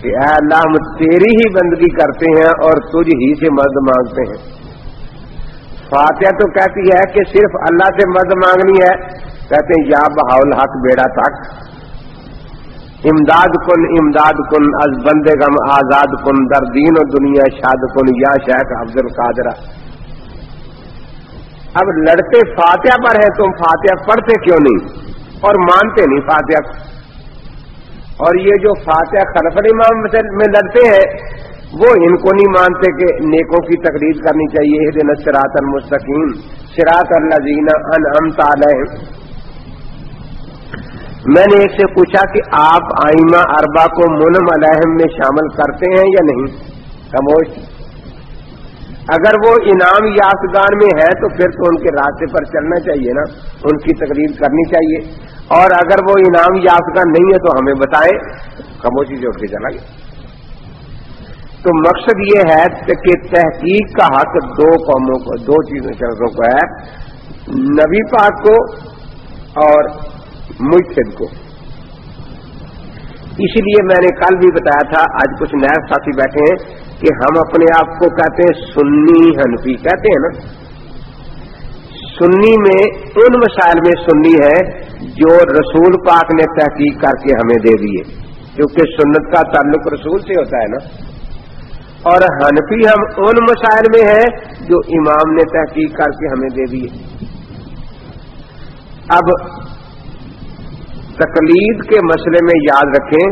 کہ اے اللہ، ہم تیری ہی بندگی کرتے ہیں اور تجھ ہی سے مدد مانگتے ہیں۔ فاتحہ تو کہتی ہے کہ صرف اللہ سے مدد مانگنی ہے، کہتے ہیں، یا بہاول حق بیڑا تک امداد کن امداد کن، از بندے غم آزاد کن، در دین و دنیا شاد کن، یا شیخ عبد القادرہ اب لڑتے فاتحہ پر ہے تم فاتحہ پڑھتے کیوں نہیں؟ اور مانتے نہیں فاتحہ۔ اور یہ جو فاتحہ خلف امام میں لڑتے ہیں وہ ان کو نہیں مانتے کہ نیکوں کی تقریر کرنی چاہیے دن سراط المستقیم سراط اللہ زینا ان ام میں نے ایک سے پوچھا کہ آپ آئمہ اربا کو منم علیہم میں شامل کرتے ہیں یا نہیں؟ کموش اگر وہ انعام یافتگان میں ہے تو پھر تو ان کے راستے پر چلنا چاہیے نا، ان کی تقریر کرنی چاہیے۔ اور اگر وہ انعام یافتگان نہیں ہے تو ہمیں بتائیں۔ خاموشی سے اٹھ کے چلا گیا۔ تو مقصد یہ ہے کہ تحقیق کا حق دو قوموں کو دو چیزوں شخصوں کو ہے۔ نبی پاک کو اور مجھد کو۔ اسی لیے میں نے کل بھی بتایا تھا، آج کچھ نئے ساتھی بیٹھے ہیں کہ ہم اپنے آپ کو کہتے ہیں سنی ہنفی کہتے ہیں نا؟ سنی میں ان مسائل میں سنی ہے جو رسول پاک نے تحقیق کر کے ہمیں دے دیے کیونکہ سنت کا تعلق رسول سے ہوتا ہے نا۔ اور حنفی ہم ان مسائل میں ہیں جو امام نے تحقیق کر کے ہمیں دے دیے اب تقلید کے مسئلے میں یاد رکھیں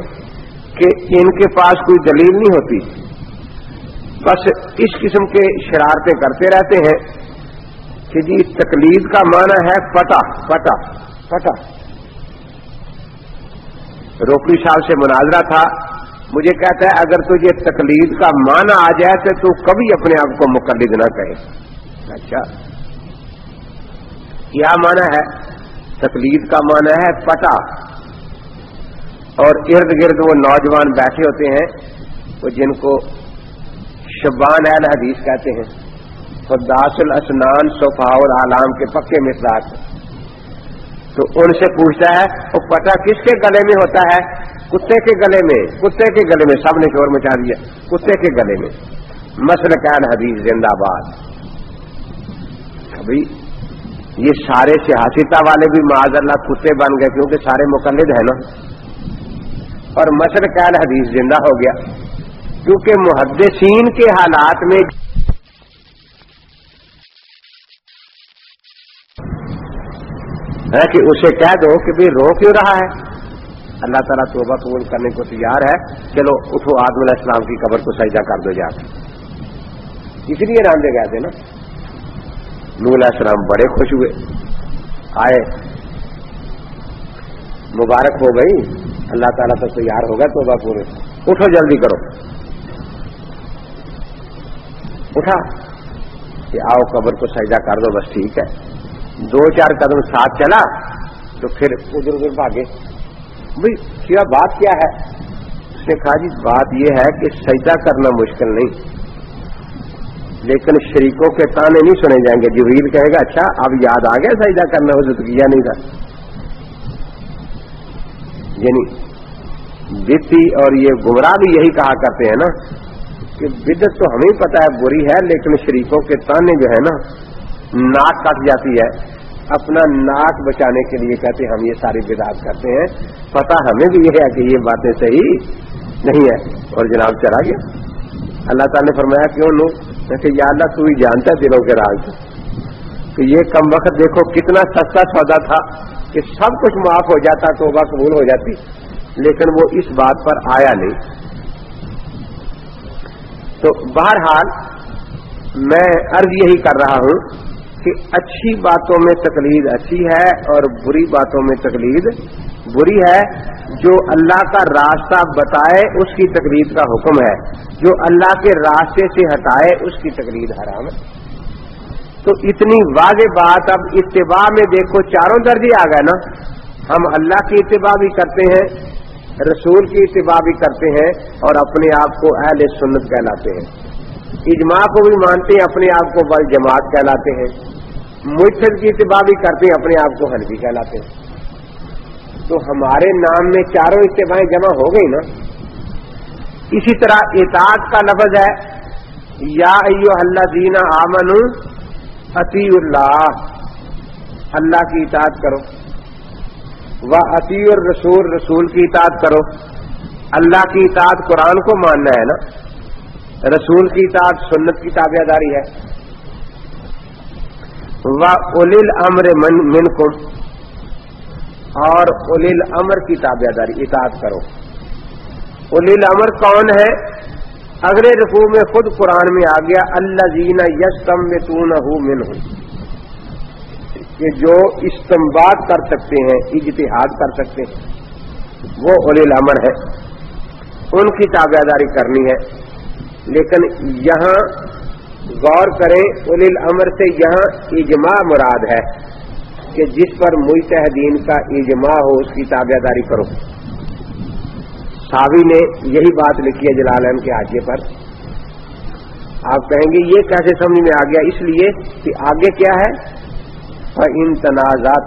کہ ان کے پاس کوئی دلیل نہیں ہوتی۔ بس اس قسم کے شرارتیں کرتے رہتے ہیں کہ جی تقلید کا معنی ہے پٹا پٹا پٹا روکڑی صاحب سے مناظرہ تھا۔ مجھے کہتا ہے، اگر تجھے تقلید کا معنی آ جائے تو تو کبھی اپنے آپ کو مقلد نہ کہے۔ اچھا۔ کیا معنی ہے؟ تقلید کا معنی ہے پٹا اور ارد گرد وہ نوجوان بیٹھے ہوتے ہیں، وہ جن کو شبان اہل حدیث کہتے ہیں۔ خداس الاسنان صفا العلام کے پکے مثلاق تو ان سے پوچھتا ہے، وہ پٹا کس کے گلے میں ہوتا ہے؟ کتے کے گلے میں، کتے کے گلے میں سب نے شور مچا دیا کتے کے گلے میں۔ مسل کان حدیث زندہ باد ابھی یہ سارے سیاستہ والے بھی معاذ اللہ کتے بن گئے کیونکہ سارے مقلد ہیں نا۔ اور مسل کان حدیث زندہ ہو گیا۔ کیونکہ محدثین کے حالات میں کہ اسے کہہ دو کہ بھی رو کیوں رہا ہے؟ اللہ تعالیٰ توبہ قبول کرنے کو تیار ہے چلو اٹھو آدم علیہ السلام کی قبر کو سجدہ کر دو جا اس لیے راندے گئے تھے نا۔ نور علیہ السلام بڑے خوش ہوئے۔ آئے۔ مبارک ہو گئی۔ اللہ تعالیٰ تو تیار ہوگا توبہ پورے۔ اٹھو جلدی کرو۔ اٹھا۔ کہ آؤ قبر کو سجدہ کر دو، بس ٹھیک ہے۔ دو چار قدم ساتھ چلا تو پھر ادھر ادھر بھاگے۔ بھائی، کیا بات کیا ہے؟ اس نے کہا جی بات یہ ہے کہ سجدہ کرنا مشکل نہیں۔ لیکن شریکوں کے تانے نہیں سنے جائیں گے۔ جبریل کہے گا اچھا اب یاد آ گیا سجدہ کرنا ہو کیا نہیں تھا۔ یعنی بتی اور یہ گمراہ بھی یہی کہا کرتے ہیں نا کہ بدت تو ہمیں پتا ہے، بری ہے، لیکن شریکوں کے تانے جو ہے نا، ناک کٹ جاتی ہے۔ اپنا ناک بچانے کے لیے کہتے ہم یہ ساری بدعات کرتے ہیں۔ پتا ہمیں بھی یہ ہے کہ یہ باتیں صحیح نہیں ہے۔ اور جناب چلا گیا۔ اللہ تعالیٰ نے فرمایا، کیوں لو؟ کہ یا اللہ، تو ہی جانتا ہے دلوں کے راز۔ کہ یہ کم وقت دیکھو، کتنا سستا سودا تھا کہ سب کچھ معاف ہو جاتا تو قبول ہو جاتی۔ لیکن وہ اس بات پر آیا نہیں۔ تو بہرحال، میں عرض یہی کر رہا ہوں کہ اچھی باتوں میں تقلید اچھی ہے اور بری باتوں میں تقلید بری ہے، جو اللہ کا راستہ بتائے اس کی تقلید کا حکم ہے، جو اللہ کے راستے سے ہٹائے اس کی تقلید حرام ہے۔ تو اتنی واضح بات اب اتباع میں دیکھو چاروں درجے آ گئے نا۔ ہم اللہ کی اتباع بھی کرتے ہیں، رسول کی اتباع بھی کرتے ہیں اور اپنے آپ کو اہل سنت کہلاتے ہیں۔ اجماع کو بھی مانتے ہیں، اپنے آپ کو بل جماعت کہلاتے ہیں۔ مجھد کی اتباع بھی کرتے ہیں، اپنے آپ کو حنفی کہلاتے ہیں۔ تو ہمارے نام میں چاروں اتباعیں جمع ہو گئی نا۔ اسی طرح اطاعت کا لفظ ہے، یا ایو اللہ دینا آمن عطی اللہ۔ اللہ کی اطاعت کرو۔ وہ عطی الرسول، رسول کی اطاعت کرو۔ اللہ کی اطاعت قرآن کو ماننا ہے نا۔ رسول کی اطاعت، سنت کی تابع داری ہے۔ وہ الیل امر من کو اور الیل امر کی تابع داری، اطاعت کرو۔ الیل امر کون ہے؟ اگلے رقو میں خود قرآن میں آ گیا اللہ جینا یش کم میں من ہوں کہ جو استمباد کر سکتے ہیں، اجتہاد کر سکتے ہیں۔ وہ اول الامر ہے۔ ان کی تابع داری کرنی ہے۔ لیکن یہاں غور کریں اول الامر سے یہاں اجماع مراد ہے کہ جس پر متحدین کا اجماع ہو، اس کی تابع داری کرو۔ ساوی نے یہی بات لکھی ہے جلال کے آگے پر۔ آپ کہیں گے، یہ کیسے سمجھ میں آ گیا؟ اس لیے کہ آگے کیا ہے؟ ان تنازعات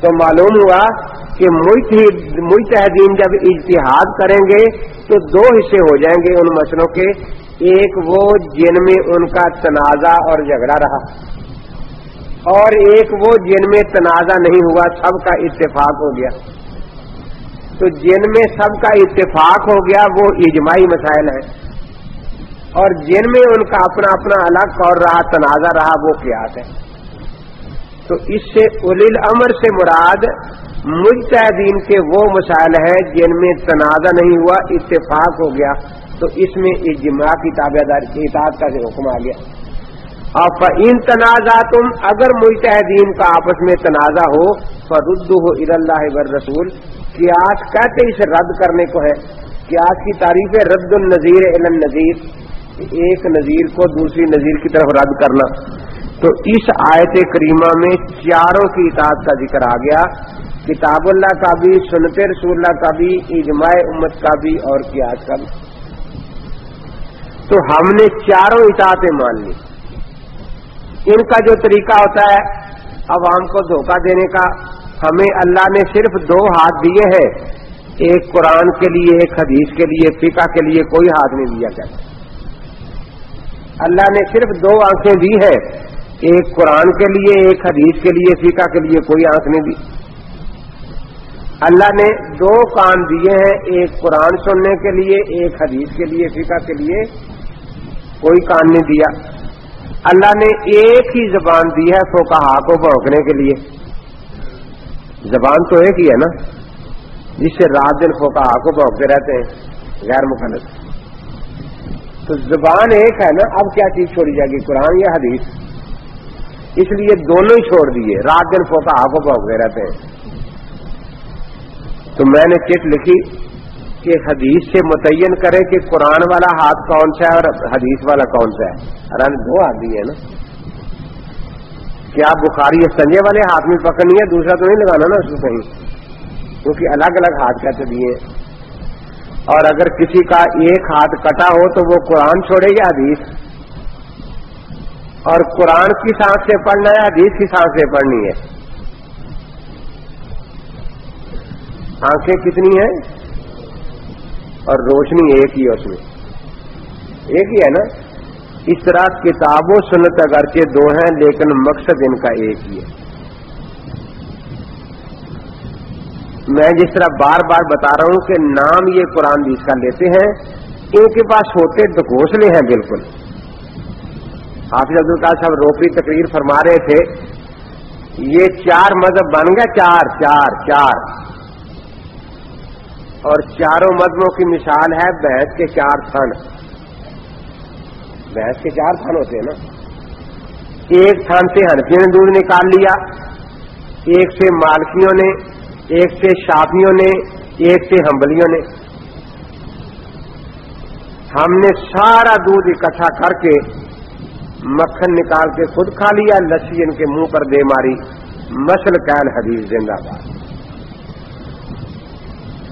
تو معلوم ہوا کہ متحدین جب اجتہاد کریں گے تو دو حصے ہو جائیں گے ان مسئلوں کے۔ ایک وہ جن میں ان کا تنازع اور جھگڑا رہا۔ اور ایک وہ جن میں تنازع نہیں ہوا، سب کا اتفاق ہو گیا۔ تو جن میں سب کا اتفاق ہو گیا، وہ اجماعی مسائل ہیں۔ اور جن میں ان کا اپنا اپنا الگ اور رہا، تنازع رہا، وہ قیاس ہے تو اس سے الیل امر سے مراد مجتہدین کے وہ مسائل ہیں جن میں تنازع نہیں ہوا، اتفاق ہو گیا۔ تو اس میں اجماع کی تابع داری اطاعت کا حکم آ گیا۔ اور ان تنازع تم اگر مجتہدین کا آپس میں تنازع ہو فرد ہو ار اللہ بر رسول قیاس کہتے اسے رد کرنے کو ہے۔ قیاس کی تعریف ہے، رد النظیر علم نظیر ایک نظیر کو دوسری نظیر کی طرف رد کرنا۔ تو اس آیت کریمہ میں چاروں کی اطاعت کا ذکر آ گیا۔ کتاب اللہ کا بھی، سنت رسول اللہ کا بھی، اجماع امت کا بھی اور قیاس کا بھی۔ تو ہم نے چاروں اطاعتیں مان لی۔ ان کا جو طریقہ ہوتا ہے عوام کو دھوکہ دینے کا، ہمیں اللہ نے صرف دو ہاتھ دیے ہیں۔ ایک قرآن کے لیے، ایک حدیث کے لیے، فقہ کے لیے کوئی ہاتھ نہیں دیا جاتا۔ اللہ نے صرف دو آنکھیں دی ہیں۔ ایک قرآن کے لیے، ایک حدیث کے لیے، فقہ کے لیے کوئی آنکھ نہیں دی۔ اللہ نے دو کان دیے ہیں، ایک قرآن سننے کے لیے، ایک حدیث کے لیے، فقہ کے لیے۔ کوئی کان نہیں دیا۔ اللہ نے ایک ہی زبان دی ہے فوکہ کو بھونکنے کے لیے۔ زبان تو ایک ہی ہے نا، جس سے رات دن فوکا کو بھوکتے رہتے ہیں، غیر مخلط تو زبان ایک ہے نا، اب کیا چیز چھوڑی جائے گی؟ قرآن یا حدیث؟ اس لیے دونوں ہی چھوڑ دیے۔ رات دن فوکا کو بھوکتے رہتے ہیں۔ تو میں نے چٹ لکھی کہ حدیث سے متعین کرے کہ قرآن والا ہاتھ کون سا ہے اور حدیث والا کون سا ہے۔ ارن دو ہاتھ دیے نا۔ کیا بخاری سنجے والے ہاتھ میں پکڑنی ہے؟ دوسرا تو نہیں لگانا نا اس کو کہیں کیونکہ الگ الگ ہاتھ کہتے دیے۔ اور اگر کسی کا ایک ہاتھ کٹا ہو تو وہ قرآن چھوڑے یا حدیث؟ اور قرآن کی سانس سے پڑھنا ہے، حدیث کی سانس سے پڑھنی ہے۔ آنکھیں کتنی ہیں؟ اور روشنی ایک ہی ہے اس میں۔ ایک ہی ہے نا؟ اس طرح کتاب و سنت اگرچہ دو ہیں، لیکن مقصد ان کا ایک ہی ہے۔ میں جس طرح بار بار بتا رہا ہوں کہ نام یہ قرآن جس کا لیتے ہیں، ان کے پاس ہوتے ڈھکوسلے ہیں بالکل۔ حافظ عبد القاد صاحب روپی تقریر فرما رہے تھے، یہ چار مذہب بن گئے، چار چار چار۔ اور چاروں مذہبوں کی مثال ہے بحث کے چار تھن۔ بھینس کے چار تھن ہوتے ہیں نا۔ ایک تھن سے ہنفیوں نے دودھ نکال لیا، ایک سے مالکیوں نے، ایک سے شافیوں نے، ایک سے ہمبلیوں نے۔ ہم نے سارا دودھ اکٹھا کر کے مکھن نکال کے خود کھا لیا، لسی ان کے منہ پر دے ماری۔ مسل کین حدیث زندہ باد۔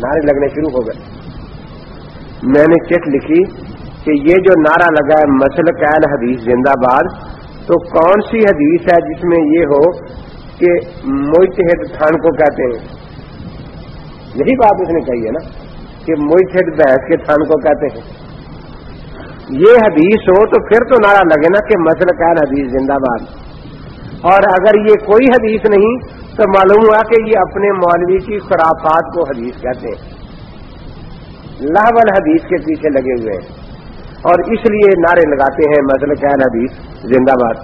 نعرے لگنے شروع ہو گئے۔ میں نے چٹ لکھی کہ یہ جو نعرہ لگا ہے مسل قید حدیث زندہ باد، تو کون سی حدیث ہے جس میں یہ ہو کہ موتحد تھان کو کہتے ہیں؟ یہی بات اس نے کہی ہے نا کہ موتحد بحث کے تھان کو کہتے ہیں۔ یہ حدیث ہو تو پھر تو نعرہ لگے نا کہ مسل قید حدیث زندہ باد۔ اور اگر یہ کوئی حدیث نہیں تو معلوم ہوا کہ یہ اپنے مولوی کی خرافات کو حدیث کہتے ہیں۔ لاہول حدیث کے پیچھے لگے ہوئے ہیں۔ اور اس لیے نعرے لگاتے ہیں مسل قید حدیث زندہ باد۔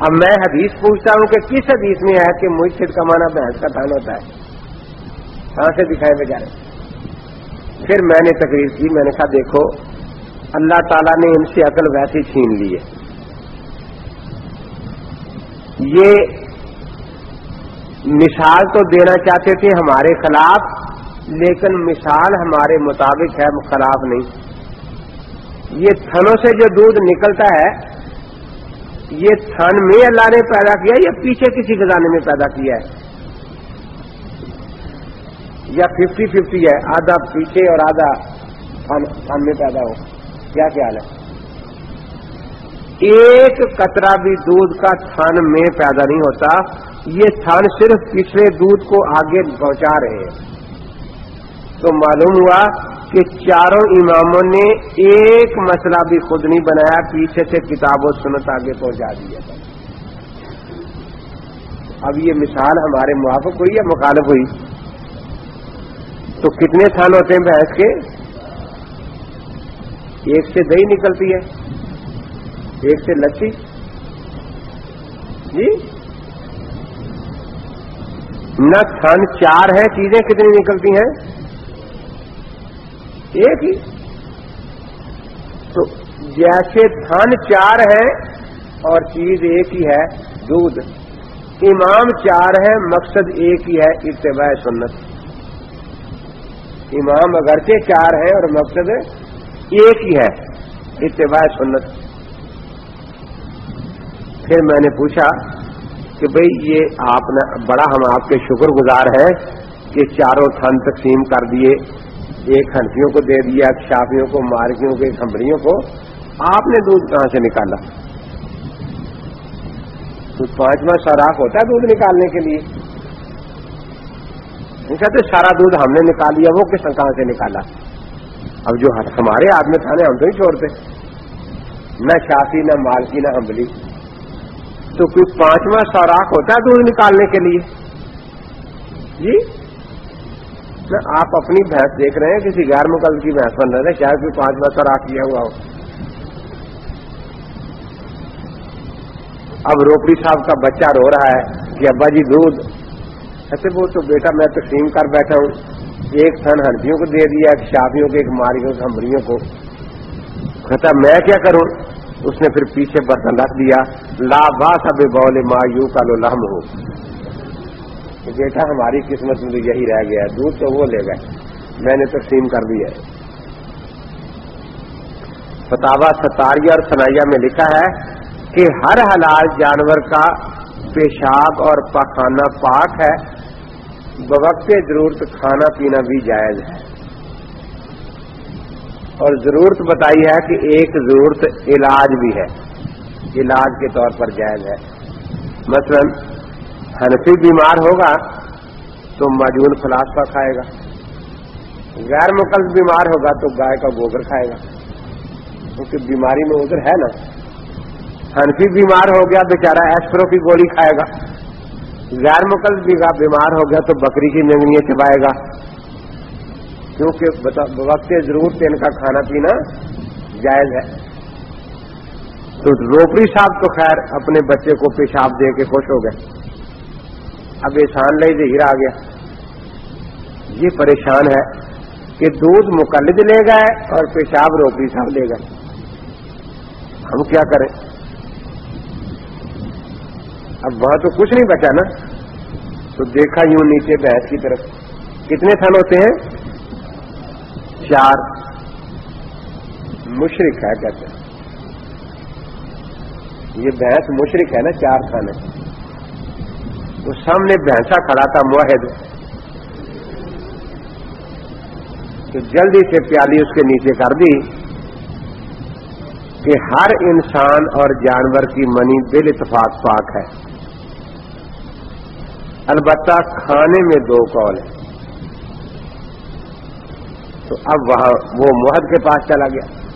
اب میں حدیث پوچھتا ہوں کہ کس حدیث میں ہے کہ مجھ کا مانا بحث کا تھان ہوتا ہے؟ کہاں سے دکھائے بغیر پھر میں نے تقریر کی، میں نے کہا، دیکھو، اللہ تعالیٰ نے ان سے عقل ویسی چھین لی ہے۔ یہ مثال تو دینا چاہتے تھے ہمارے خلاف، لیکن مثال ہمارے مطابق ہے، خلاف نہیں۔ یہ تھنوں سے جو دودھ نکلتا ہے، یہ تھن میں اللہ نے پیدا کیا، یا پیچھے کسی خزانے میں پیدا کیا ہے؟ یا ففٹی ففٹی ہے، آدھا پیچھے اور آدھا تھن میں پیدا ہو۔ کیا خیال ہے؟ ایک کترا بھی دودھ کا تھن میں پیدا نہیں ہوتا، یہ تھن صرف پچھلے دودھ کو آگے پہنچا رہے ہیں۔ تو معلوم ہوا کہ چاروں اماموں نے ایک مسئلہ بھی خود نہیں بنایا، پیچھے سے کتاب و سنت آگے پہنچا دیا تھا اب یہ مثال ہمارے موافق ہوئی یا مخالف ہوئی؟ تو کتنے سال ہوتے ہیں بھینس کے؟ ایک سے دہی نکلتی ہے، ایک سے لچی جی؟ نہ تھن چار ہے، چیزیں کتنی نکلتی ہیں؟ ایک ہی۔ تو جیسے تھن چار ہے اور چیز ایک ہی ہے، دودھ۔ امام چار ہے، مقصد ایک ہی ہے اتباع سنت۔ امام اگرچہ چار ہیں اور مقصد ایک ہی ہے، اتباع سنت۔ پھر میں نے پوچھا کہ بھئی یہ آپ نے، بڑا ہم آپ کے شکر گزار ہیں کہ چاروں تھن تقسیم کر دیے، ایک ہنفیوں کو دے دیا شافیوں کو، مارکیوں کو کھمبڑیوں کو۔ آپ نے دودھ کہاں سے نکالا؟ تو پانچواں سوراخ ہوتا ہے دودھ نکالنے کے لیے۔ کہتے سارا دودھ ہم نے نکال لیا وہ کس کہاں سے نکالا؟ اب جو ہمارے آدمی تھا ہم تو ہی چھوڑتے۔ نہ شافی، نہ مالکی، نہ ہمبلی تو کوئی پانچواں سوراخ ہوتا ہے دودھ نکالنے کے لیے؟ جی؟ نہ آپ اپنی بھینس دیکھ رہے ہیں، کسی غیر مقل کی بھینس بن رہے ہیں، شاید کوئی پانچواں سوراخ کیا ہوا ہو۔ اب روپڑی صاحب کا بچہ رو رہا ہے کہ ابا جی دودھ ایسے وہ تو بیٹا میں تقسیم کر بیٹھا ہوں۔ ایک تھن ہنسیوں کو دے دیا، ایک شادیوں کو، ایک ماریوں کو، ہمبریوں کو۔ کہتا میں کیا کروں؟ اس نے پھر پیچھے برتن رکھ دیا۔ لا با سب بول ما یو کا لو لہم ہو بیٹا، ہماری قسمت میں تو یہی رہ گیا ہے۔ دودھ تو وہ لے گئے۔ میں نے تقسیم کر دیا فتوا ستاریہ اور سنائیا میں لکھا ہے کہ ہر حلال جانور کا پیشاب اور پاخانہ پاک ہے، بوقت ضرورت کھانا پینا بھی جائز ہے۔ اور ضرورت بتائی ہے کہ ایک ضرورت علاج بھی ہے، علاج کے طور پر جائز ہے۔ مثلا ہنفی بیمار ہوگا تو مجول فلاسفہ کھائے گا، غیر مقلب بیمار ہوگا تو گائے کا گوبر کھائے گا۔ کیونکہ بیماری میں ادھر ہے نا۔ ہنفی بیمار ہو گیا، بیچارہ ایسپرو کی گولی کھائے گا۔ غیر مقلب بیمار ہو گیا تو بکری کی نگنیاں چبائے گا۔ کیونکہ وقت ضرورت ان کا کھانا پینا جائز ہے۔ تو روپڑی صاحب تو خیر اپنے بچے کو پیشاب دے کے خوش ہو گئے۔ اب احسان لے ظہیر آ گیا۔ یہ پریشان ہے کہ دودھ مقلد لے گئے اور پیشاب روپڑی صاحب لے گئے۔ ہم کیا کریں؟ اب وہاں تو کچھ نہیں بچا نا۔ تو دیکھا یوں نیچے بھینس کی طرف۔ کتنے تھن ہوتے ہیں؟ چار۔ مشرق ہے کہتے ہیں۔ یہ بھینس مشرق ہے نا، چار تھن ہے۔ تو سامنے بھینسا کھڑا تھا، معاہد۔ تو جلدی سے پیالی اس کے نیچے کر دی۔ کہ ہر انسان اور جانور کی منی بل اتفاق پاک ہے۔ البتہ کھانے میں دو کال ہے تو اب وہاں وہ محد کے پاس چلا گیا۔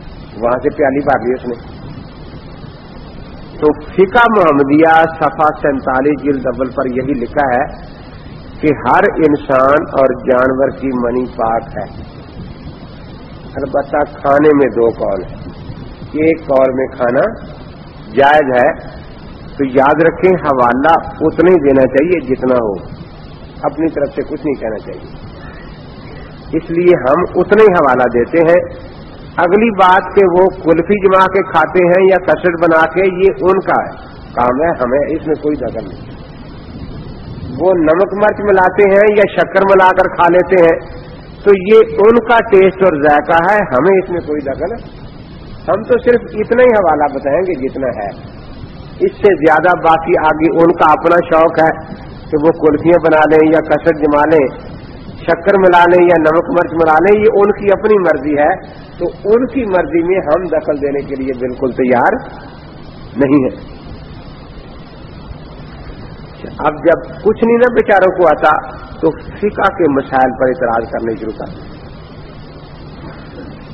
وہاں سے پیالی پا لی اس نے۔ تو فقہ محمدیہ صفا سینتالیس جلد اول پر یہی لکھا ہے کہ ہر انسان اور جانور کی منی پاک ہے۔ البتہ کھانے میں دو کال ہے ایک کال میں کھانا جائز ہے، تو یاد رکھیں، حوالہ اتنا ہی دینا چاہیے جتنا ہو۔ اپنی طرف سے کچھ نہیں کہنا چاہیے۔ اس لیے ہم اتنا ہی حوالہ دیتے ہیں۔ اگلی بات کہ وہ کلفی جما کے کھاتے ہیں یا کسٹ بنا کے، یہ ان کا ہے۔ کام ہے، ہمیں اس میں کوئی دخل نہیں۔ وہ نمک مرچ ملاتے ہیں یا شکر ملا کر کھا لیتے ہیں، تو یہ ان کا ٹیسٹ اور ذائقہ ہے، ہمیں اس میں کوئی دخل ہم تو صرف اتنا ہی حوالہ بتائیں گے جتنا ہے۔ اس سے زیادہ باقی آگے ان کا اپنا شوق ہے کہ وہ کلفیاں بنا لیں یا کثر جما لیں، شکر ملا لیں یا نمک مرچ ملا لیں، یہ ان کی اپنی مرضی ہے۔ تو ان کی مرضی میں ہم دخل دینے کے لیے بالکل تیار نہیں ہے اب جب کچھ نہیں نا بیچاروں کو آتا تو فقہ کے مسائل پر اعتراض کرنے شروع کر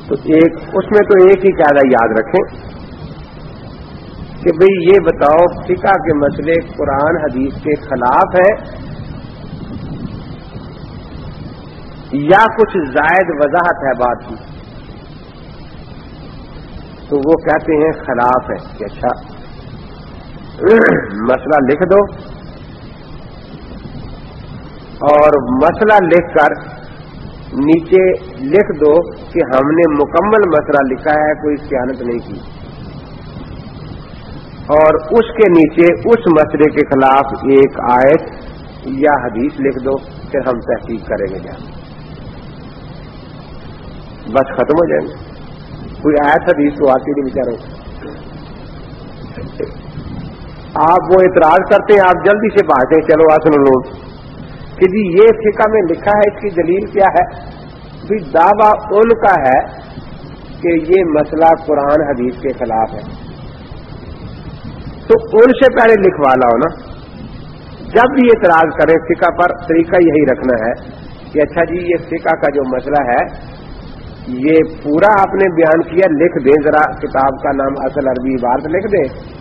تو ایک اس میں تو ایک ہی قاعدہ یاد رکھیں کہ بھئی یہ بتاؤ فقہ کے مسئلے قرآن حدیث کے خلاف ہے یا کچھ زائد وضاحت ہے بات کی؟ تو وہ کہتے ہیں خلاف ہے کہ اچھا مسئلہ لکھ دو اور مسئلہ لکھ کر نیچے لکھ دو کہ ہم نے مکمل مسئلہ لکھا ہے، کوئی سیانت نہیں کی۔ اور اس کے نیچے اس مسئلے کے خلاف ایک آیت یا حدیث لکھ دو، پھر ہم تحقیق کریں گے۔ جان بس ختم ہو جائیں گے کوئی آیت، حدیث تو آتی نہیں بچاروں آپ وہ اعتراض کرتے ہیں، آپ جلدی سے بھاگتے چلو، آسن لوگ کہ جی یہ فقہ میں لکھا ہے، اس کی دلیل کیا ہے؟ بھی دعویٰ ان کا ہے کہ یہ مسئلہ قرآن حدیث کے خلاف ہے۔ تو ان سے پہلے لکھوا لاؤ نا۔ جب بھی اعتراض کریں فقہ پر، طریقہ یہی رکھنا ہے کہ اچھا جی یہ فقہ کا جو مسئلہ ہے، یہ پورا آپ نے بیان کیا، لکھ دیں ذرا، کتاب کا نام اصل عربی عبارت لکھ دیں۔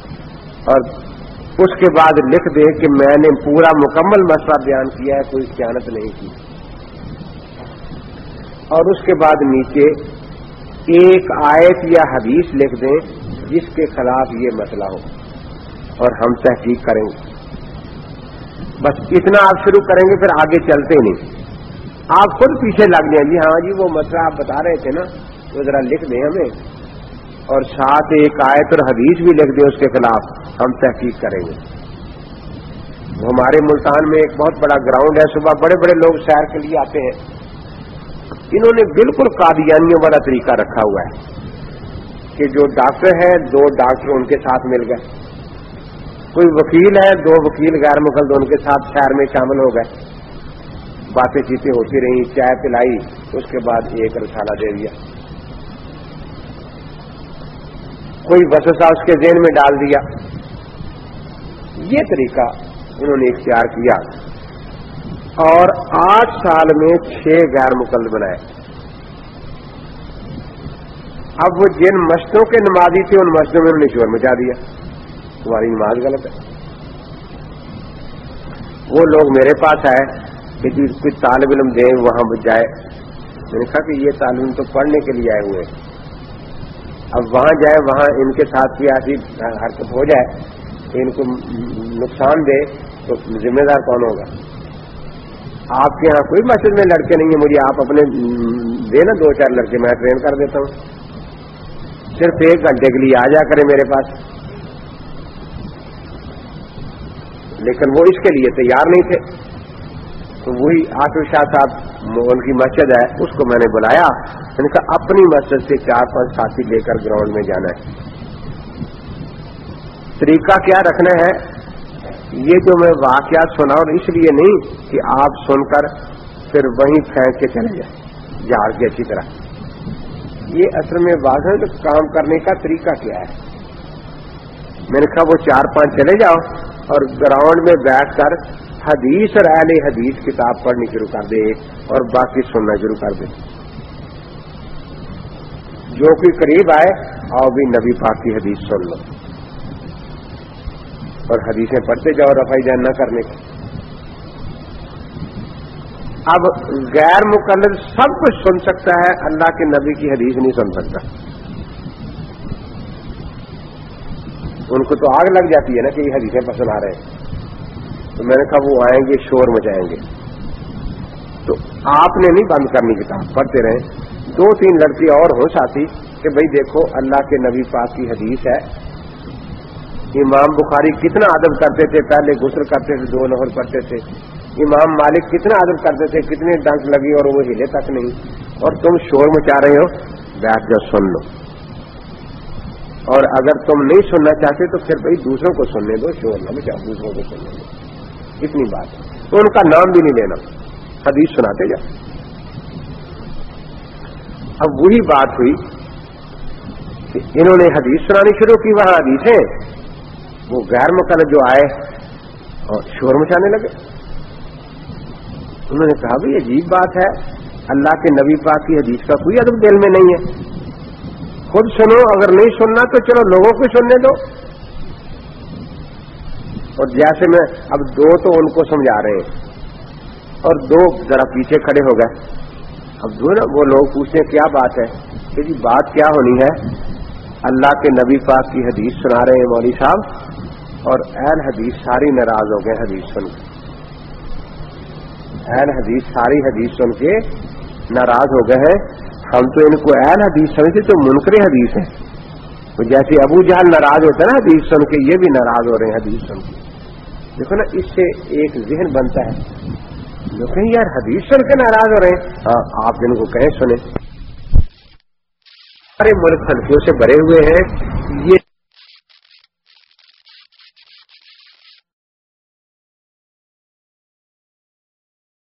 اور اس کے بعد لکھ دیں کہ میں نے پورا مکمل مسئلہ بیان کیا ہے، کوئی خیانت نہیں کی۔ اور اس کے بعد نیچے ایک آیت یا حدیث لکھ دیں جس کے خلاف یہ مسئلہ ہو۔ اور ہم تحقیق کریں گے۔ بس اتنا آپ شروع کریں گے، پھر آگے چلتے نہیں۔ آپ خود پیچھے لگ جائیں۔ جی ہاں جی وہ مسئلہ آپ بتا رہے تھے نا، تو ذرا لکھ دیں ہمیں۔ اور ساتھ ایک آیت اور حدیث بھی لکھ دیں اس کے خلاف ہم تحقیق کریں گے۔ ہمارے ملتان میں ایک بہت بڑا گراؤنڈ ہے۔ صبح بڑے بڑے لوگ سیر کے لیے آتے ہیں۔ انہوں نے بالکل قادیانیوں والا طریقہ رکھا ہوا ہے کہ جو ڈاکٹر ہیں، دو ڈاکٹر ان کے ساتھ مل گئے۔ کوئی وکیل ہے، دو وکیل غیر مقلد ان کے ساتھ شہر میں شامل ہو گئے۔ باتیں چیتیں ہوتی رہی چائے پلائی، اس کے بعد ایک رسالہ دے دیا۔ کوئی وسوسہ اس کے ذہن میں ڈال دیا۔ یہ طریقہ انہوں نے اختیار کیا۔ اور آٹھ سال میں چھ غیر مقلد بنائے۔ اب وہ جن مسجدوں کے نمازی تھے، ان مسجدوں میں انہوں نے شور مچا دیا۔ تمہاری نماز غلط ہے۔ وہ لوگ میرے پاس آئے کہ جی کوئی طالب علم دیں، وہاں جائے۔ میں نے کہا کہ یہ طالب علم تو پڑھنے کے لیے آئے ہوئے ہیں۔ اب وہاں جائے، وہاں ان کے ساتھ بھی ایسی حرکت ہو جائے، کہ ان کو نقصان دے، تو ذمہ دار کون ہوگا؟ آپ کے یہاں کوئی مسجد میں لڑکے نہیں ہیں، مجھے آپ اپنے دے نا، دو چار لڑکے، میں ٹرین کر دیتا ہوں۔ صرف ایک گھنٹے کے لیے آ جا کرے میرے پاس۔ لیکن وہ اس کے لیے تیار نہیں تھے۔ تو وہی آٹو شاہ صاحب ان کی مسجد ہے، اس کو میں نے بلایا۔ یعنی ان کا اپنی مسجد سے چار پانچ ساتھی لے کر گراؤنڈ میں جانا ہے۔ طریقہ کیا رکھنا ہے؟ یہ جو میں واقعات سنا اور اس لیے نہیں کہ آپ سن کر پھر وہیں پھینک کے چلے جائیں جھاڑ کے اچھی طرح۔ یہ اصل میں بات ہے تو کام کرنے کا طریقہ کیا ہے۔ میں نے کہا وہ چار پانچ چلے جاؤ اور گراؤنڈ میں بیٹھ کر حدیث اور اہل حدیث کتاب پڑھنی شروع کر دے اور باقی سننا شروع کر دے۔ جو کوئی قریب آئے، آؤ بھی نبی پاک کی حدیث سن لو۔ اور حدیثیں پڑھتے جاؤ رفائی جان نہ کرنے کی۔ اب غیر مقلد سب کچھ سن سکتا ہے، اللہ کے نبی کی حدیث نہیں سن سکتا۔ ان کو تو آگ لگ جاتی ہے نا کہ یہ حدیثیں پسند آ رہے ہیں۔ تو میں نے کہا وہ آئیں گے، شور مچائیں گے۔ تو آپ نے نہیں بند کرنی کتاب، پڑھتے رہے۔ دو تین لڑکی اور ہو ساتھی کہ بھئی دیکھو، اللہ کے نبی پاک کی حدیث ہے۔ امام بخاری کتنا ادب کرتے تھے، پہلے غسل کرتے تھے، دو نہر پڑھتے تھے۔ امام مالک کتنا عدم کرتے تھے، کتنے ڈنک لگی اور وہ ہلے تک نہیں۔ اور تم شور مچا رہے ہو، بیٹھ جاؤ، سن لو۔ اور اگر تم نہیں سننا چاہتے تو پھر بھائی دوسروں کو سننے دو، شور نہ مچاؤ، دوسروں کو سننے دو۔ اتنی بات تو ان کا نام بھی نہیں لینا۔ حدیث سناتے جا۔ اب وہی بات ہوئی کہ انہوں نے حدیث سنانی شروع کی، وہاں حدیثیں وہ غیر مقرر جو آئے اور شور مچانے لگے۔ انہوں نے کہا بھائی عجیب بات ہے، اللہ کے نبی پاک کی حدیث کا کوئی ادب دل میں نہیں ہے۔ خود سنو، اگر نہیں سننا تو چلو لوگوں کو سننے دو۔ اور جیسے میں اب دو تو ان کو سمجھا رہے ہیں۔ اور دو ذرا پیچھے کھڑے ہو گئے۔ اب دو نا وہ لوگ پوچھتے ہیں کیا بات ہے؟ کہ جی بات کیا ہونی ہے؟ اللہ کے نبی پاک کی حدیث سنا رہے ہیں مولوی صاحب۔ اور این حدیث ساری ناراض ہو گئے حدیث سن کے۔ اہل حدیث ساری حدیث سن کے ناراض ہو گئے ہیں۔ ہم تو ان کو اہل حدیث سمجھتے تو منکر حدیث ہے تو جیسے ابو جہل ناراض ہوتا ہے نا حدیث سن کے، یہ بھی ناراض ہو رہے ہیں حدیث سن کے۔ دیکھو نا، اس سے ایک ذہن بنتا ہے۔ جو کہیں، یار، حدیث سن کے ناراض ہو رہے ہیں۔ ہاں آپ ان کو کہیں سنیں۔ سارے ملک ہلکیوں سے بھرے ہوئے ہیں۔ یہ